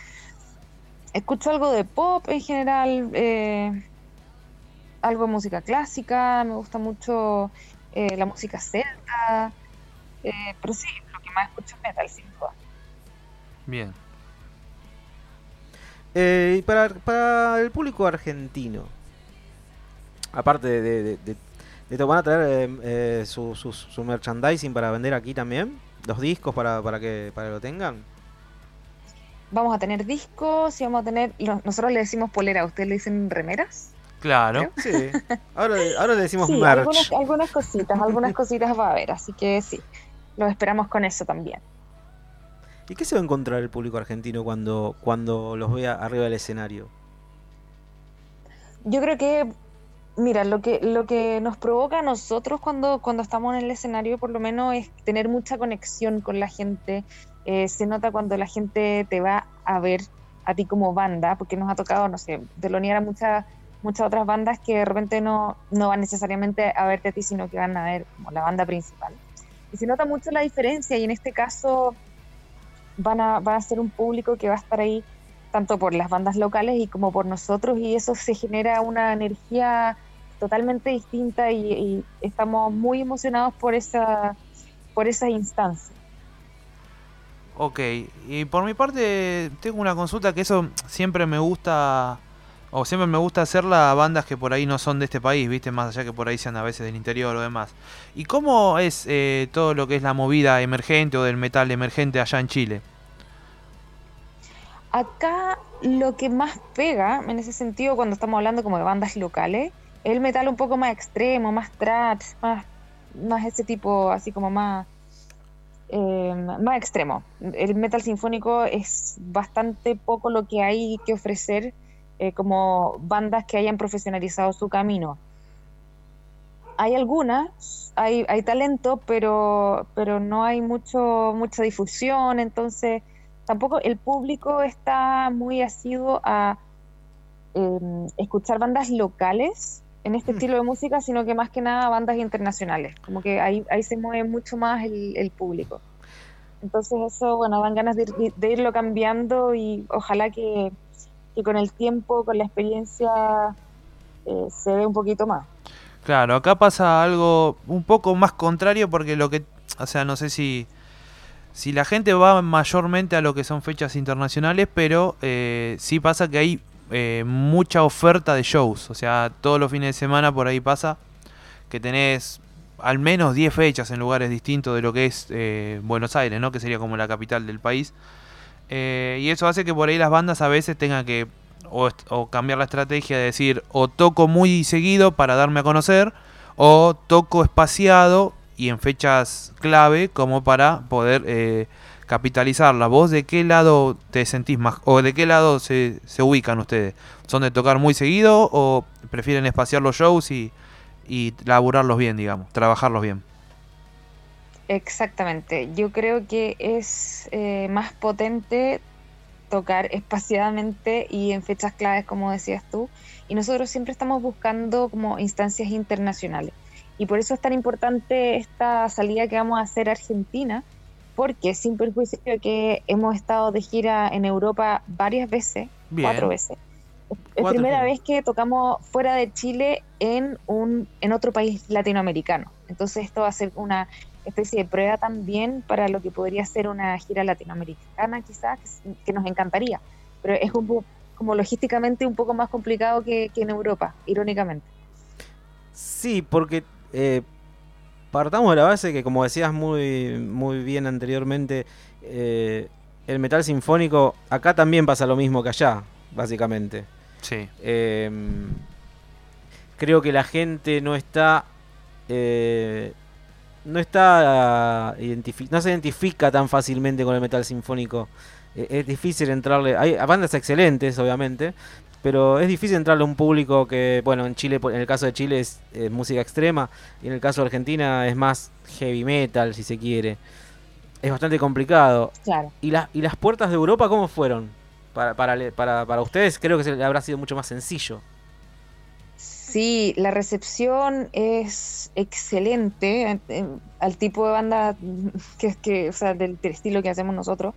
Escucho algo de pop en general, eh, algo de música clásica, me gusta mucho eh, la música celta, eh, pero sí, lo que más escucho es metal, sin duda. Bien. Eh, y para, para el público argentino, aparte de, de, de- esto, ¿van a traer eh, eh, su, su, su merchandising para vender aquí también? ¿Los discos para, para, que, para que lo tengan? Vamos a tener discos y vamos a tener, lo- nosotros le decimos polera, ¿ustedes le dicen remeras? Claro. Sí. Ahora, ahora le decimos Sí, merch. algunas, algunas cositas, algunas cositas va a haber, así que sí, los esperamos con eso también. ¿Y qué se va a encontrar el público argentino cuando, cuando los vea arriba del escenario? Yo creo que, mira, lo que, lo que nos provoca a nosotros cuando, cuando estamos en el escenario, por lo menos, es tener mucha conexión con la gente. Eh, se nota cuando la gente te va a ver a ti como banda, porque nos ha tocado, no sé, telonear a muchas muchas otras bandas que de repente no, no van necesariamente a verte a ti, sino que van a ver como la banda principal. Y se nota mucho la diferencia y en este caso van a, va a ser un público que va a estar ahí tanto por las bandas locales y como por nosotros y eso se genera una energía totalmente distinta y, y estamos muy emocionados por esa por esa instancia. Ok, y por mi parte tengo una consulta que eso siempre me gusta, o siempre me gusta hacerla a bandas que por ahí no son de este país, viste, más allá que por ahí sean a veces del interior o demás. ¿Y cómo es eh, todo lo que es la movida emergente o del metal emergente allá en Chile? Acá lo que más pega en ese sentido cuando estamos hablando como de bandas locales es el metal un poco más extremo, más thrash, más, más ese tipo así como más eh, más extremo. El metal sinfónico es bastante poco lo que hay que ofrecer eh, como bandas que hayan profesionalizado su camino. Hay algunas, hay, hay talento, pero, pero no hay mucho, mucha difusión, entonces tampoco el público está muy asiduo a eh, escuchar bandas locales en este estilo de música, sino que más que nada bandas internacionales. Como que ahí, ahí se mueve mucho más el, el público. Entonces eso, bueno, dan ganas de, ir- de irlo cambiando y ojalá que, que con el tiempo, con la experiencia, eh, se dé un poquito más. Claro, acá pasa algo un poco más contrario porque lo que, o sea, no sé si si la gente va mayormente a lo que son fechas internacionales, pero eh, sí pasa que hay eh, mucha oferta de shows, o sea, todos los fines de semana por ahí pasa que tenés al menos 10 fechas en lugares distintos de lo que es eh, Buenos Aires, ¿no? Que sería como la capital del país. Eh, y eso hace que por ahí las bandas a veces tengan que o, o cambiar la estrategia de decir o toco muy seguido para darme a conocer o toco espaciado y en fechas clave como para poder eh, capitalizarla. ¿Vos de qué lado te sentís más o de qué lado se, se ubican ustedes? ¿Son de tocar muy seguido o prefieren espaciar los shows y, y laburarlos bien, digamos, trabajarlos bien? Exactamente. Yo creo que es eh, más potente tocar espaciadamente y en fechas claves, como decías tú. Y nosotros siempre estamos buscando como instancias internacionales. Y por eso es tan importante esta salida que vamos a hacer a Argentina, porque sin perjuicio de que hemos estado de gira en Europa varias veces, Bien. cuatro veces. Es Cuatro primera vez que tocamos fuera de Chile en un en otro país latinoamericano. Entonces esto va a ser una especie de prueba también para lo que podría ser una gira latinoamericana quizás, que, nos encantaría. Pero es un como logísticamente un poco más complicado que, que en Europa, irónicamente. Sí, porque eh, partamos de la base que, como decías muy, muy bien anteriormente, eh, el metal sinfónico, acá también pasa lo mismo que allá, básicamente. Sí. Eh, creo que la gente no está. eh, no está. no se identifica tan fácilmente con el metal sinfónico. Eh, es difícil entrarle. Hay bandas excelentes, obviamente. Pero es difícil entrarle a un público que, bueno, en Chile, en el caso de Chile es música extrema. Y en el caso de Argentina es más heavy metal, si se quiere. Es bastante complicado. Claro. ¿Y, la- y las puertas de Europa cómo fueron? Para, para, para, para ustedes creo que se- habrá sido mucho más sencillo. Sí, la recepción es excelente eh, eh, al tipo de banda que, que o sea, del, del estilo que hacemos nosotros,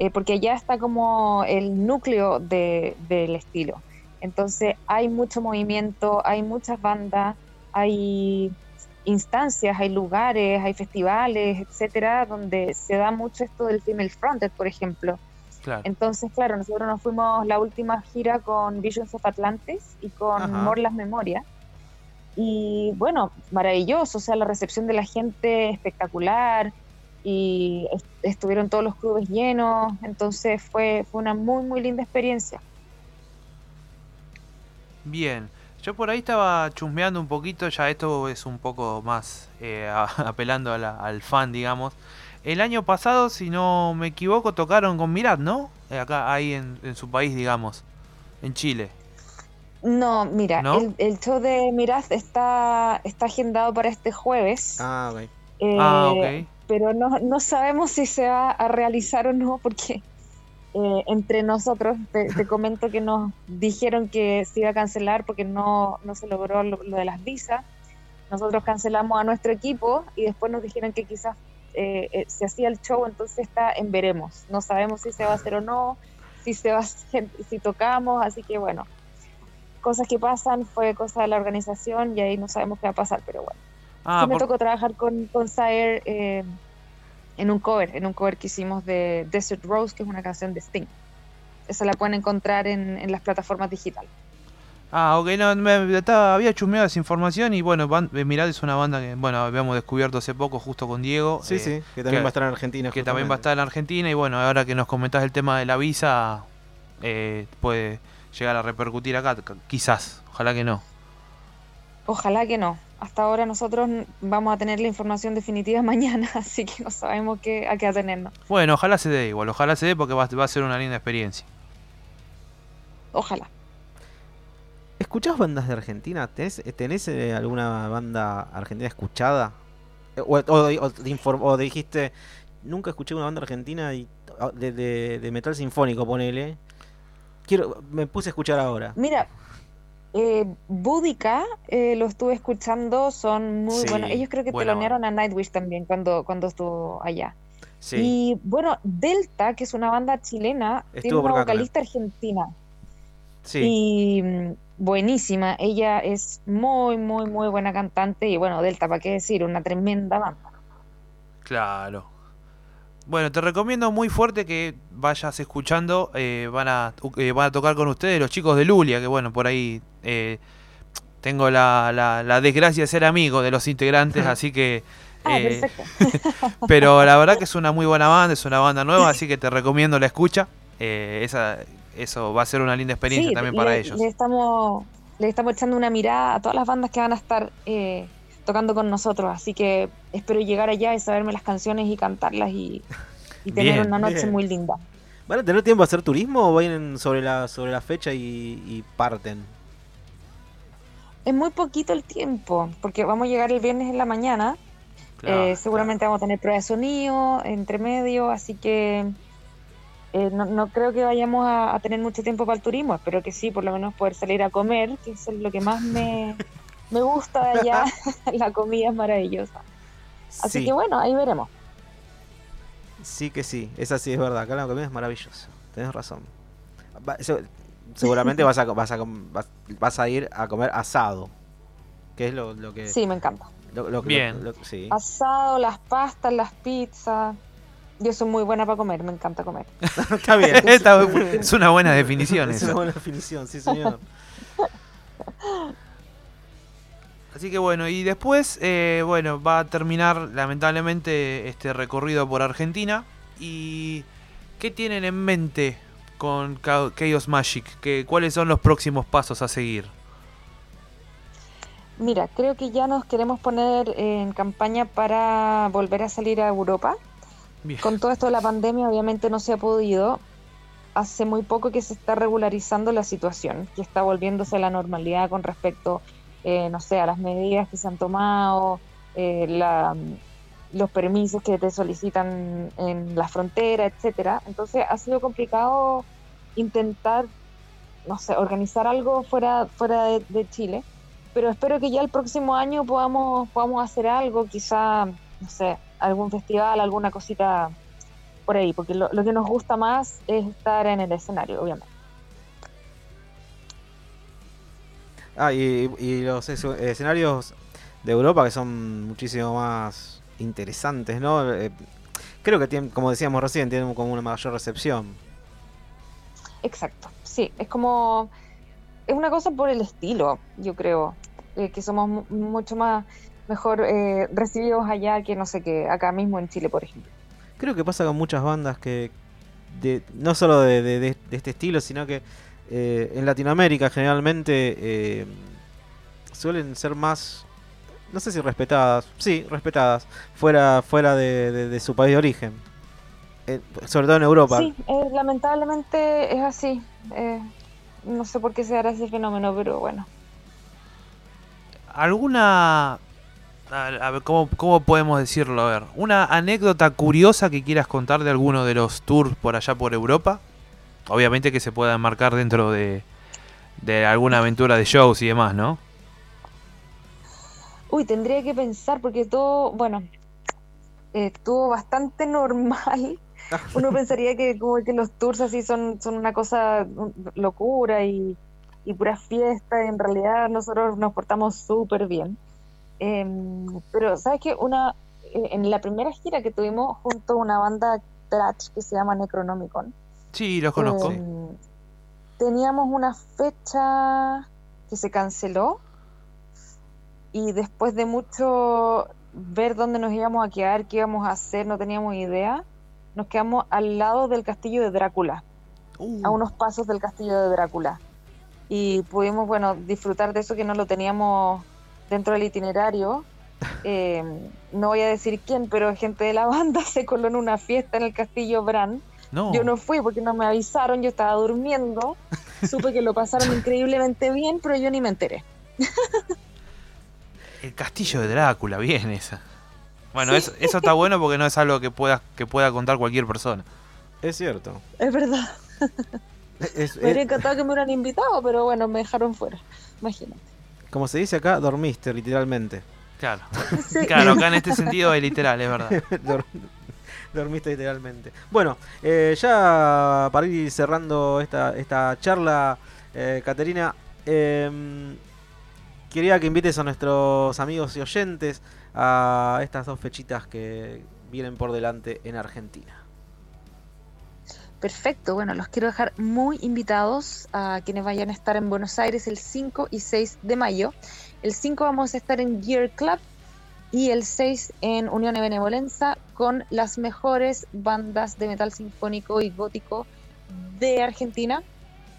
eh, porque ya está como el núcleo de- del estilo. Entonces hay mucho movimiento, hay muchas bandas, hay instancias, hay lugares, hay festivales, etcétera, donde se da mucho esto del female fronted, por ejemplo. Claro. Entonces, claro, nosotros nos fuimos la última gira con Visions of Atlantis y con Ajá. More Las Memorias. Y bueno, maravilloso, o sea, la recepción de la gente espectacular y est- estuvieron todos los clubes llenos, entonces fue, fue una muy, muy linda experiencia. Bien, yo por ahí estaba chusmeando un poquito, ya esto es un poco más eh, a- apelando a la- al fan, digamos. El año pasado, si no me equivoco, tocaron con Mirad, ¿no? Eh, acá, ahí en, en su país, digamos, en Chile. No, mira, ¿No? El, el show de Miraz está, está agendado para este jueves. Ah, ok. Eh, Ah, ok. Pero no, no sabemos si se va a realizar o no, porque eh, entre nosotros, te, comento que nos dijeron que se iba a cancelar porque no, no se logró lo, de las visas. Nosotros cancelamos a nuestro equipo y después nos dijeron que quizás eh, eh, se hacía el show, entonces está en veremos. No sabemos si se va a hacer o no, si se va hacer, si tocamos, así que bueno, cosas que pasan, fue cosa de la organización y ahí no sabemos qué va a pasar, pero bueno. Ah, Sí me por- tocó trabajar con, con Sire eh, en un cover, en un cover que hicimos de Desert Rose, que es una canción de Sting. Esa la pueden encontrar en, en las plataformas digitales. Ah, ok, no, me, estaba- había chusmeado esa información y bueno, eh, Mirad es una banda que, bueno, habíamos descubierto hace poco justo con Diego. Sí, eh, sí, que también va a estar en Argentina. Que también va a estar en Argentina y bueno, ahora que nos comentás el tema de la visa, eh, puede llegar a repercutir acá, quizás, ojalá que no. Ojalá que no. Hasta ahora nosotros vamos a tener la información definitiva mañana, así que no sabemos qué, a qué atenernos. Bueno, ojalá se dé igual, ojalá se dé porque va, va a ser una linda experiencia. Ojalá. ¿Escuchás bandas de Argentina? ¿Tenés, tenés, eh, alguna banda argentina escuchada? Eh, O, o- o te inform- o dijiste, nunca escuché una banda argentina y, ah, de, de- de metal sinfónico, ponele. Quiero, me puse a escuchar ahora. Mira, eh, Boudica eh, lo estuve escuchando, son muy Sí, buenos. Ellos creo que buena telonearon a Nightwish también cuando, cuando estuvo allá. Sí. Y bueno, Delta, que es una banda chilena, tiene Estuvo una vocalista argentina. Sí. Y mm, buenísima. Ella es muy, muy, muy buena cantante. Y bueno, Delta, ¿para qué decir? Una tremenda banda. Claro. Bueno, te recomiendo muy fuerte que vayas escuchando. eh, van, a, eh, van a tocar con ustedes los chicos de Lulia, que bueno, por ahí eh, tengo la, la- la desgracia de ser amigo de los integrantes, así que... Ah, eh, perfecto. pero la verdad que es una muy buena banda, es una banda nueva, así que te recomiendo la escucha. Esa, eso va a ser una linda experiencia Sí, también para le, ellos. Le estamos, le estamos echando una mirada a todas las bandas que van a estar eh, tocando con nosotros. Así que espero llegar allá y saberme las canciones y cantarlas y, y tener Bien, una noche bien. muy linda. ¿Van a tener tiempo a hacer turismo o vienen sobre la, sobre la fecha y, y parten? Es muy poquito el tiempo, porque vamos a llegar el viernes en la mañana. Claro, eh, seguramente vamos a tener prueba de sonido entre medio, así que eh, no, no creo que vayamos a, a tener mucho tiempo para el turismo. Espero que sí, por lo menos poder salir a comer, que eso es lo que más me, Me gusta allá, la comida es maravillosa. Así Sí. que bueno, ahí veremos. Sí que sí, esa sí es verdad. Acá la comida es maravillosa. Tenés razón. Va- se- seguramente vas a, vas, a, vas, a ir a comer asado. Que es lo, lo que. Sí, me encanta. lo- lo- Bien. lo- lo- sí. Asado, las pastas, las pizzas. Yo soy muy buena para comer, me encanta comer. Está bien. Esta es una buena definición Es una buena definición, sí, señor. Así que bueno, y después, eh, bueno, va a terminar lamentablemente este recorrido por Argentina. ¿Y qué tienen en mente con Cha- Chaos Magic? ¿Qué, ¿Cuáles son los próximos pasos a seguir? Mira, creo que ya nos queremos poner en campaña para volver a salir a Europa. Bien. Con todo esto de la pandemia obviamente no se ha podido. Hace muy poco que se está regularizando la situación, que está volviéndose a la normalidad con respecto, eh, no sé, a las medidas que se han tomado, eh, la- los permisos que te solicitan en la frontera, etcétera. Entonces ha sido complicado intentar, no sé, organizar algo fuera, fuera de, Chile pero espero que ya el próximo año podamos, podamos hacer algo, quizá, no sé, algún festival, alguna cosita por ahí, porque lo que nos gusta más es estar en el escenario, obviamente. Ah, y, y los es- escenarios de Europa que son muchísimo más interesantes, ¿no? Eh, creo que tienen, como decíamos recién, tienen como una mayor recepción. Exacto, sí, es como, es una cosa por el estilo, yo creo, eh, que somos mu- mucho más, mejor eh, recibidos allá que, no sé, que acá mismo en Chile, por ejemplo. Creo que pasa con muchas bandas que, de, no solo de, de- de- de este estilo, sino que eh, en Latinoamérica generalmente eh, suelen ser más, no sé si respetadas, sí, respetadas, fuera, fuera de, de- de su país de origen. Eh, sobre todo en Europa. Sí, eh, lamentablemente es así. eh, no sé por qué se dará ese fenómeno, pero bueno. ¿Alguna... A, a ver, ¿cómo, ¿cómo podemos decirlo? A ver, ¿una anécdota curiosa que quieras contar de alguno de los tours por allá por Europa? Obviamente que se pueda enmarcar dentro de, de alguna aventura de shows y demás, ¿no? Uy, tendría que pensar porque todo, bueno, eh, estuvo bastante normal. Uno pensaría que como que los tours así son, son una cosa locura y, y pura fiesta. Y en realidad nosotros nos portamos súper bien. Em, pero, ¿sabes qué? Una, en la primera gira que tuvimos junto a una banda thrash que se llama Necronomicon, Sí, los conozco. Em, teníamos una fecha que se canceló y después de mucho ver dónde nos íbamos a quedar, qué íbamos a hacer, no teníamos idea, nos quedamos al lado del castillo de Drácula, Uh. a unos pasos del castillo de Drácula. Y pudimos, bueno, disfrutar de eso que no lo teníamos dentro del itinerario. Eh, no voy a decir quién, pero gente de la banda se coló en una fiesta en el castillo Bran. No. Yo no fui porque no me avisaron, yo estaba durmiendo. Supe que lo pasaron increíblemente bien, pero yo ni me enteré. El castillo de Drácula, bien esa. Bueno, eso, eso está bueno porque no es algo que pueda, que pueda contar cualquier persona. Es cierto. Es verdad. Es- Me hubiera encantado que me hubieran invitado, pero bueno, me dejaron fuera. Imagínate. como se dice acá, dormiste literalmente. Claro. Sí. Claro, acá en este sentido es literal, es verdad. Dor- Dormiste literalmente. Bueno, eh, ya para ir cerrando esta, esta charla, eh, Caterina, em, quería que invites a nuestros amigos y oyentes a estas dos fechitas que vienen por delante en Argentina. Perfecto, bueno, los quiero dejar muy invitados a quienes vayan a estar en Buenos Aires el 5 y 6 de mayo. El 5 vamos a estar en Gear Club y el 6 en Unión de Benevolencia con las mejores bandas de metal sinfónico y gótico de Argentina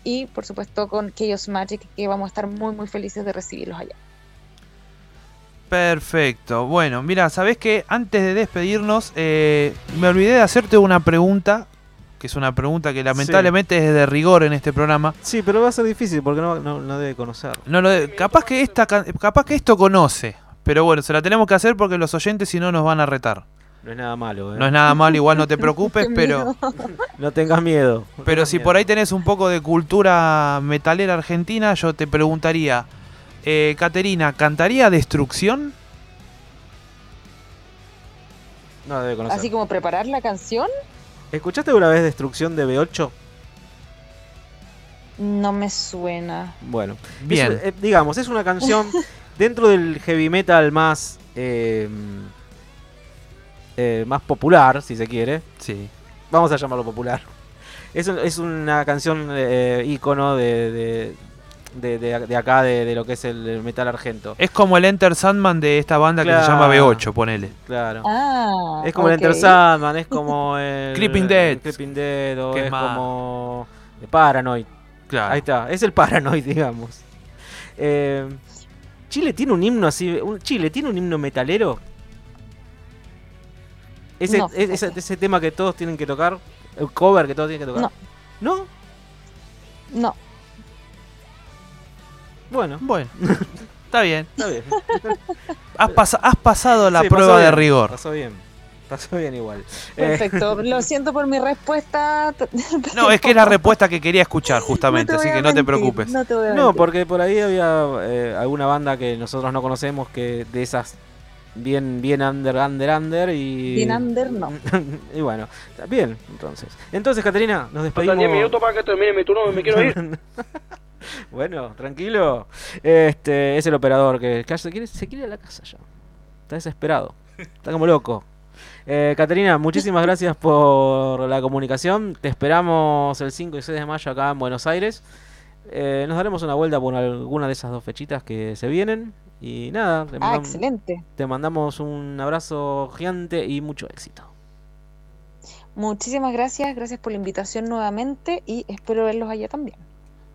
y por supuesto con Chaos Magic que vamos a estar muy muy felices de recibirlos allá. Perfecto. Bueno, mira, ¿sabés qué? Antes de despedirnos, eh, me olvidé de hacerte una pregunta, que es una pregunta que lamentablemente es de rigor en este programa. Sí, pero va a ser difícil porque no, no, no debe conocer. No lo de- capaz que esta capaz que esto conoce, pero bueno, se la tenemos que hacer porque los oyentes si no nos van a retar. No es nada malo, ¿eh? No es nada malo, igual no te preocupes, pero No tengas miedo. pero si por ahí tenés un poco de cultura metalera argentina, yo te preguntaría, Eh, Caterina, ¿cantaría Destrucción? No debe conocer. Así como preparar la canción, ¿Escuchaste una vez Destrucción de B8? no me suena. Bueno, Bien. es, eh, digamos, es una canción dentro del heavy metal más eh, eh, más popular, si se quiere. Sí. Vamos a llamarlo popular. Es, un- es una canción eh, ícono de, de, de- de- de acá, de, de lo que es el, metal argento. Es como el Enter Sandman de esta banda que se llama Claro. B8, ponele. Claro. Ah, es como el. Enter Sandman, es como el Creeping Dead. el Creeping Dead, o ¿Qué es más? como Paranoid. Claro. Ahí está, es el Paranoid, digamos. Eh, Chile tiene un himno así, un- Chile tiene un himno metalero. Ese, No, es- ese, ese tema que todos tienen que tocar, el cover que todos tienen que tocar. No. ¿No? No. Bueno. Bueno. Está bien. Está bien. Has, pasa- has pasado la Sí, pasó prueba de rigor. Pasó bien. Pasó bien igual. Eh, Perfecto. Lo siento por mi respuesta. No, es que es la respuesta que quería escuchar justamente, No así que no te preocupes. No te voy a No, porque por ahí había eh, alguna banda que nosotros no conocemos que de esas bien bien under under under y Bien under, no. y bueno, está bien, entonces. Entonces, Caterina, nos despedimos. Faltan 10 minutos para que termine mi turno, me quiero ir. bueno, tranquilo. Este es el operador que, que se quiere se quiere ir a la casa ya. Está desesperado. Está como loco. Eh, Caterina, muchísimas gracias por la comunicación. Te esperamos el 5 y 6 de mayo acá en Buenos Aires. Eh, nos daremos una vuelta por alguna de esas dos fechitas que se vienen. Y nada, te, Ah, mandam- excelente. te mandamos un abrazo gigante y mucho éxito. Muchísimas gracias. Gracias por la invitación nuevamente y espero verlos allá también.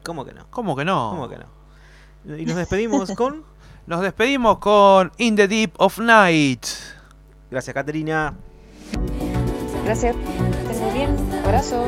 ¿Cómo que no? ¿Cómo que no? ¿Cómo que no? Y nos despedimos con. Nos despedimos con In the Deep of Night. Gracias, Caterina. Gracias. Estén muy bien. Abrazo.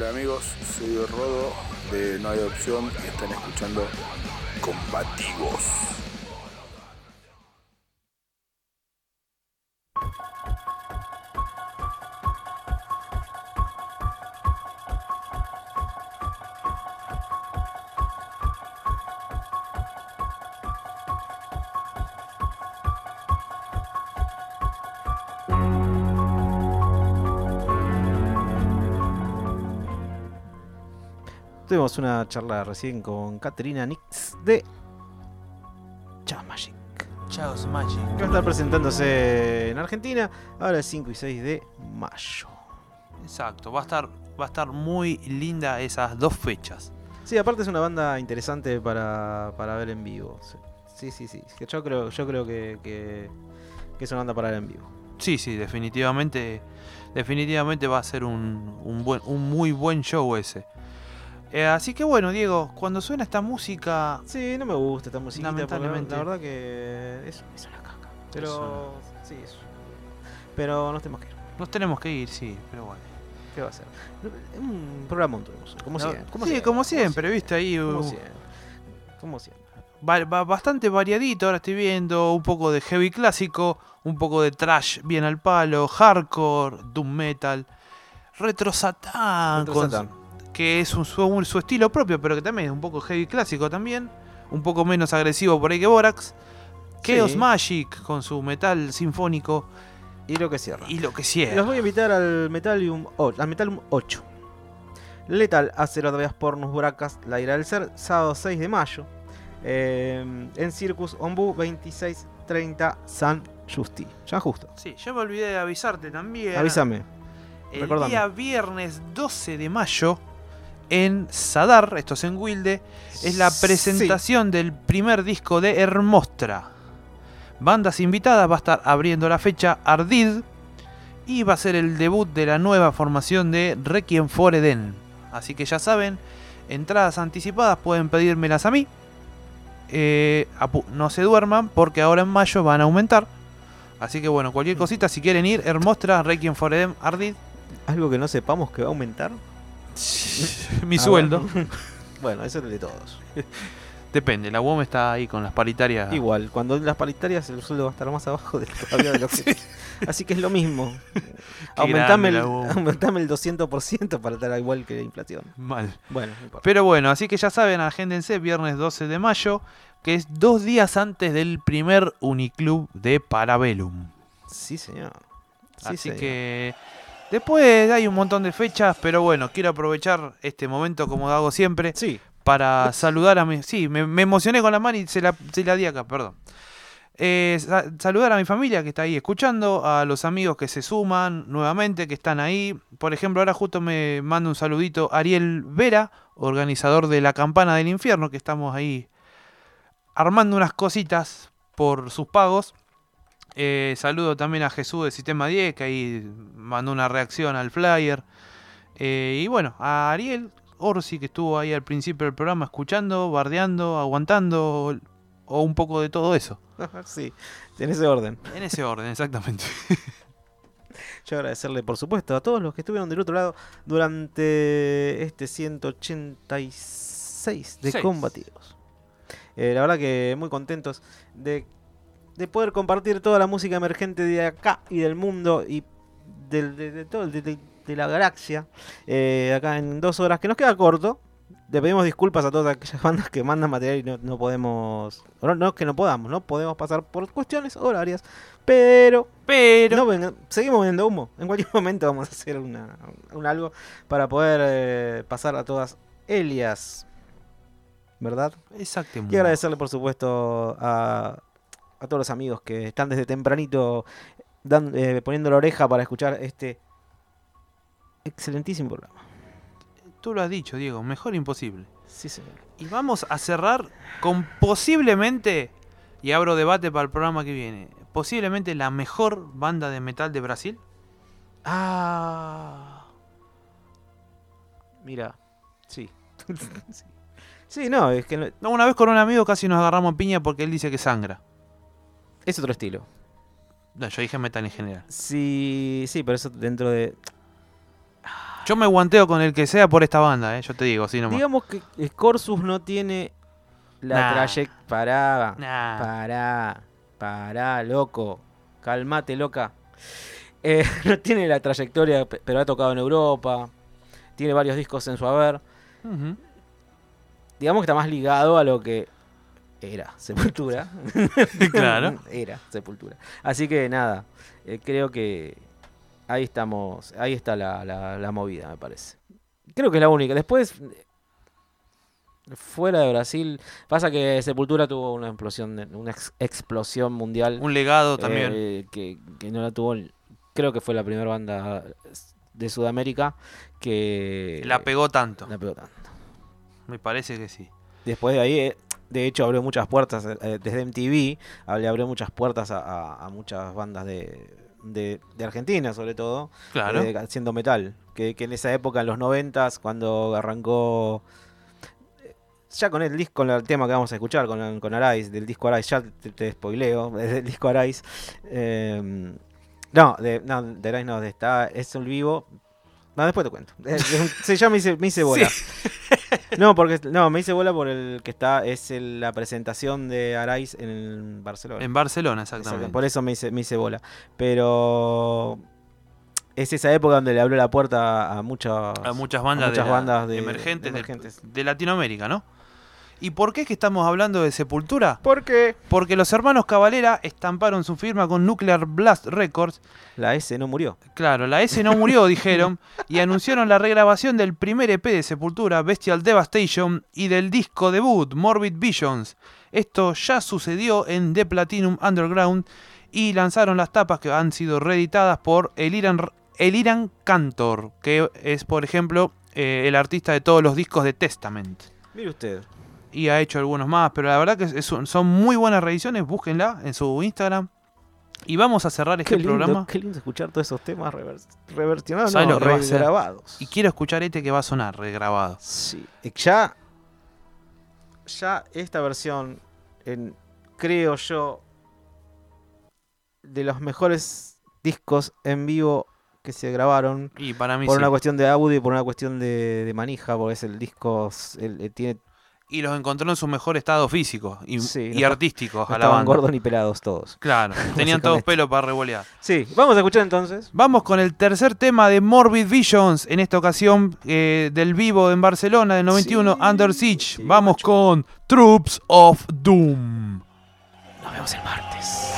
Hola amigos, soy Rodo de No hay opción y están escuchando Combativos. Tuvimos una charla recién con Katrina Nix de Chaos Magic. Chaos Magic. Que va a estar presentándose en Argentina ahora el 5 y 6 de mayo. Exacto, va a estar, va a estar muy linda esas dos fechas. Sí, aparte es una banda interesante para, para ver en vivo. Sí, sí, sí. sí. Yo creo, yo creo que, que, que es una banda para ver en vivo. Sí, sí, definitivamente, definitivamente va a ser un, un, buen, un muy buen show ese. Eh, así que bueno, Diego, cuando suena esta música... Sí, no me gusta esta música. Lamentablemente. La verdad que es, es una caca. Pero sí, es- pero nos tenemos que ir. Nos tenemos que ir, sí, pero bueno. ¿Qué va a ser? Un programa tuvimos, como No, siempre. sí, como siempre, viste ahí. Como uh, siempre. Como siempre. va- va- bastante variadito, ahora estoy viendo un poco de heavy clásico, un poco de trash bien al palo, hardcore, doom metal, retro satán, Retro con- Satán. Que es un, su, estilo propio, pero que también es un poco heavy clásico también, un poco menos agresivo por ahí que Borax. Chaos Sí. Magic con su metal sinfónico. Y lo que cierra. Y lo que cierra. Los voy a invitar al Metalium, o- al Metalium 8. Letal, Acerotavias Pornus Bracas, La Ira del Ser, sábado 6 de mayo. Eh, en Circus Ombu 2630 San Justi. Ya justo. Sí, yo me olvidé de avisarte también. Avísame. El Recordame. día viernes 12 de mayo en Sadar, esto es en Wilde, es la Sí. presentación del primer disco de Hermostra. Bandas invitadas, va a estar abriendo la fecha Ardid y va a ser el debut de la nueva formación de Requiem for Eden. Así que ya saben, entradas anticipadas pueden pedírmelas a mí. Eh, no se duerman porque ahora en mayo van a aumentar. Así que bueno, cualquier cosita, si quieren ir, Hermostra, Requiem for Eden, Ardid. ¿Algo que no sepamos que va a aumentar? Mi Ah, sueldo. bueno. bueno, eso es el de todos. Depende, la UOM está ahí con las paritarias. Igual, cuando las paritarias el sueldo va a estar más abajo de, todavía de lo que... Así que es lo mismo. aumentame, el, aumentame el 200% para estar igual que la inflación. Mal. Bueno, no. Pero bueno, así que ya saben, agéndense, viernes 12 de mayo, que es dos días antes del primer Uniclub de Parabellum. Sí, señor. Sí, así señor. que después hay un montón de fechas, pero bueno, quiero aprovechar este momento como hago siempre. Sí. Para saludar a mi... Sí, me, me emocioné con la mano y se la, se la di acá, perdón. Eh, sa- saludar a mi familia que está ahí escuchando, a los amigos que se suman nuevamente, que están ahí. Por ejemplo, ahora justo me manda un saludito Ariel Vera, organizador de la Campana del Infierno, que estamos ahí armando unas cositas por sus pagos. Eh, saludo también a Jesús de Sistema 10, que ahí mandó una reacción al flyer. Eh, y bueno, a Ariel Orsi, que estuvo ahí al principio del programa escuchando, bardeando, aguantando, o un poco de todo eso. sí, en ese orden. En ese orden, exactamente. Yo agradecerle, por supuesto, a todos los que estuvieron del otro lado durante este 186 de Seis. combatidos. Eh, la verdad que muy contentos de, de poder compartir toda la música emergente de acá y del mundo y del- de, de todo, de, de- la galaxia eh, acá en dos horas, que nos queda corto. Le pedimos disculpas a todas aquellas bandas que mandan material y no, no podemos. No, no es que no podamos, no podemos pasar por cuestiones horarias. Pero. Pero. No, seguimos vendiendo humo. En cualquier momento vamos a hacer una, un algo para poder eh, pasar a todas Elias. ¿Verdad? Exactamente. Y agradecerle, por supuesto, a, a todos los amigos que están desde tempranito dan- eh, poniendo la oreja para escuchar este excelentísimo programa. Tú lo has dicho, Diego, mejor imposible. Sí, señor. Y vamos a cerrar con posiblemente, y abro debate para el programa que viene, posiblemente la mejor banda de metal de Brasil. Ah. Mira, sí. sí. Sí, no, es que no- una vez con un amigo casi nos agarramos a piña porque él dice que sangra. Es otro estilo. No, yo dije metal en general. Sí, sí, pero eso dentro de. Yo me guanteo con el que sea por esta banda, eh, yo te digo, así nomás. Digamos que Scorsus no tiene la Nah. trayectoria. Pará, Nah. pará, pará, loco. Calmate, loca. Eh, no tiene la trayectoria, pe- pero ha tocado en Europa. Tiene varios discos en su haber. Digamos que está más ligado a lo que era Sepultura. Claro. Era Sepultura. Así que nada, eh, creo que ahí estamos, ahí está la, la- la movida, me parece. Creo que es la única. Después, fuera de Brasil, pasa que Sepultura tuvo una explosión, una ex- explosión mundial. Un legado también. eh, que, que no la tuvo. Creo que fue la primera banda de Sudamérica que La pegó tanto. la pegó tanto. Me parece que sí. Después de ahí, eh, de hecho, abrió muchas puertas eh, desde MTV, le abrió muchas puertas a, a- a muchas bandas de, de, de Argentina, sobre todo, Claro. eh, haciendo metal. Que, que en esa época, en los noventas, cuando arrancó, eh, ya con el disco, con el tema que vamos a escuchar, con, con Arais, del disco Arais, ya te, te spoileo, del disco Arais. eh, no, de, no, de Arais no, de está, es el vivo. No, después te cuento. Eh, sí, ya me hice, me hice bola. No, porque no, me hice bola por el que está, es el- la presentación de Arais en Barcelona. En Barcelona, exactamente. Por eso me hice, me hice bola. Pero es esa época donde le abrió la puerta a muchas, a muchas bandas, muchas de la- bandas de, emergentes, de- emergentes. De, Latinoamérica, ¿no? ¿Y por qué es que estamos hablando de Sepultura? ¿Por qué? Porque los hermanos Cavalera estamparon su firma con Nuclear Blast Records. La S no murió. Claro, la S no murió, dijeron, y anunciaron la regrabación del primer EP de Sepultura, Bestial Devastation, y del disco debut, Morbid Visions. Esto ya sucedió en The Platinum Underground y lanzaron las tapas que han sido reeditadas por el Iran, el Iran Cantor, que es, por ejemplo, eh, el artista de todos los discos de Testament. Mire usted. Y ha hecho algunos más, pero la verdad que es- son muy buenas reediciones, búsquenla en su Instagram. Y vamos a cerrar este Qué lindo, programa. qué lindo escuchar todos esos temas revers- reversionados, ¿Sabes no, regrabados. Y quiero escuchar este que va a sonar regrabado. Sí. Eh, Ya, ya esta versión, en, creo yo, de los mejores discos en vivo que se grabaron. Y para mí por sí. una cuestión de audio y por una cuestión de, de manija, porque es el disco, el- el- tiene Y los encontró en su mejor estado físico y, Sí, y no- artístico no a la estaban banda. gordos ni pelados todos. Claro, tenían todos pelo para revolear. Sí, vamos a escuchar entonces. Vamos con el tercer tema de Morbid Visions, en esta ocasión eh, del vivo en Barcelona del 91, Under Siege. Vamos con Troops of Doom. Nos vemos el martes.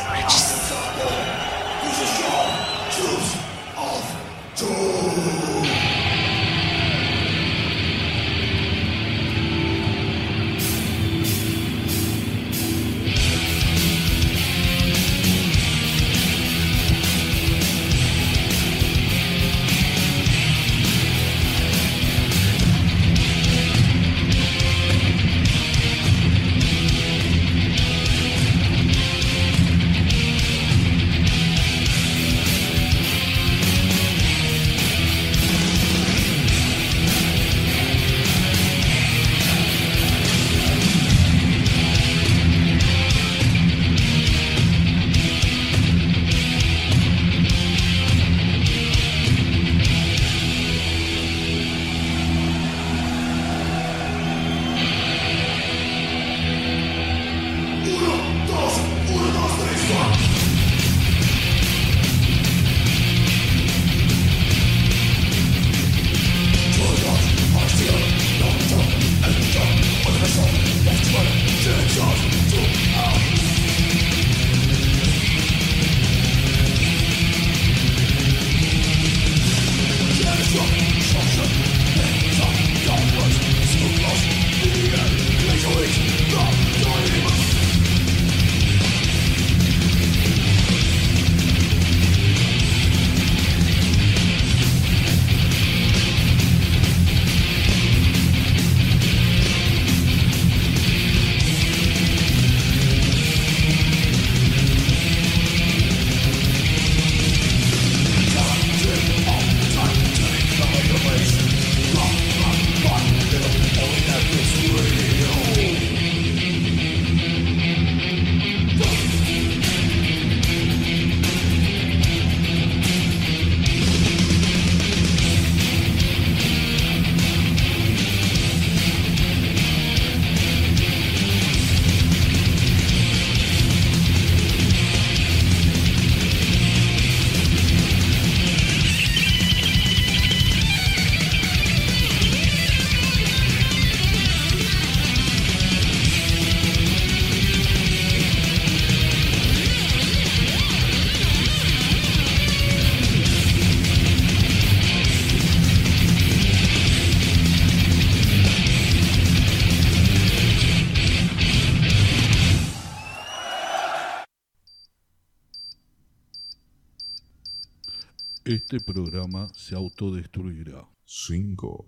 Programa se autodestruirá. 5,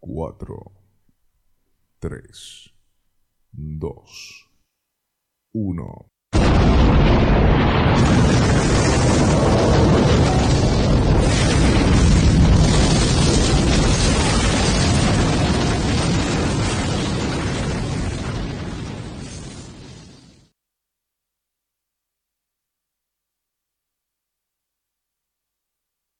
4, 3, 2, 1.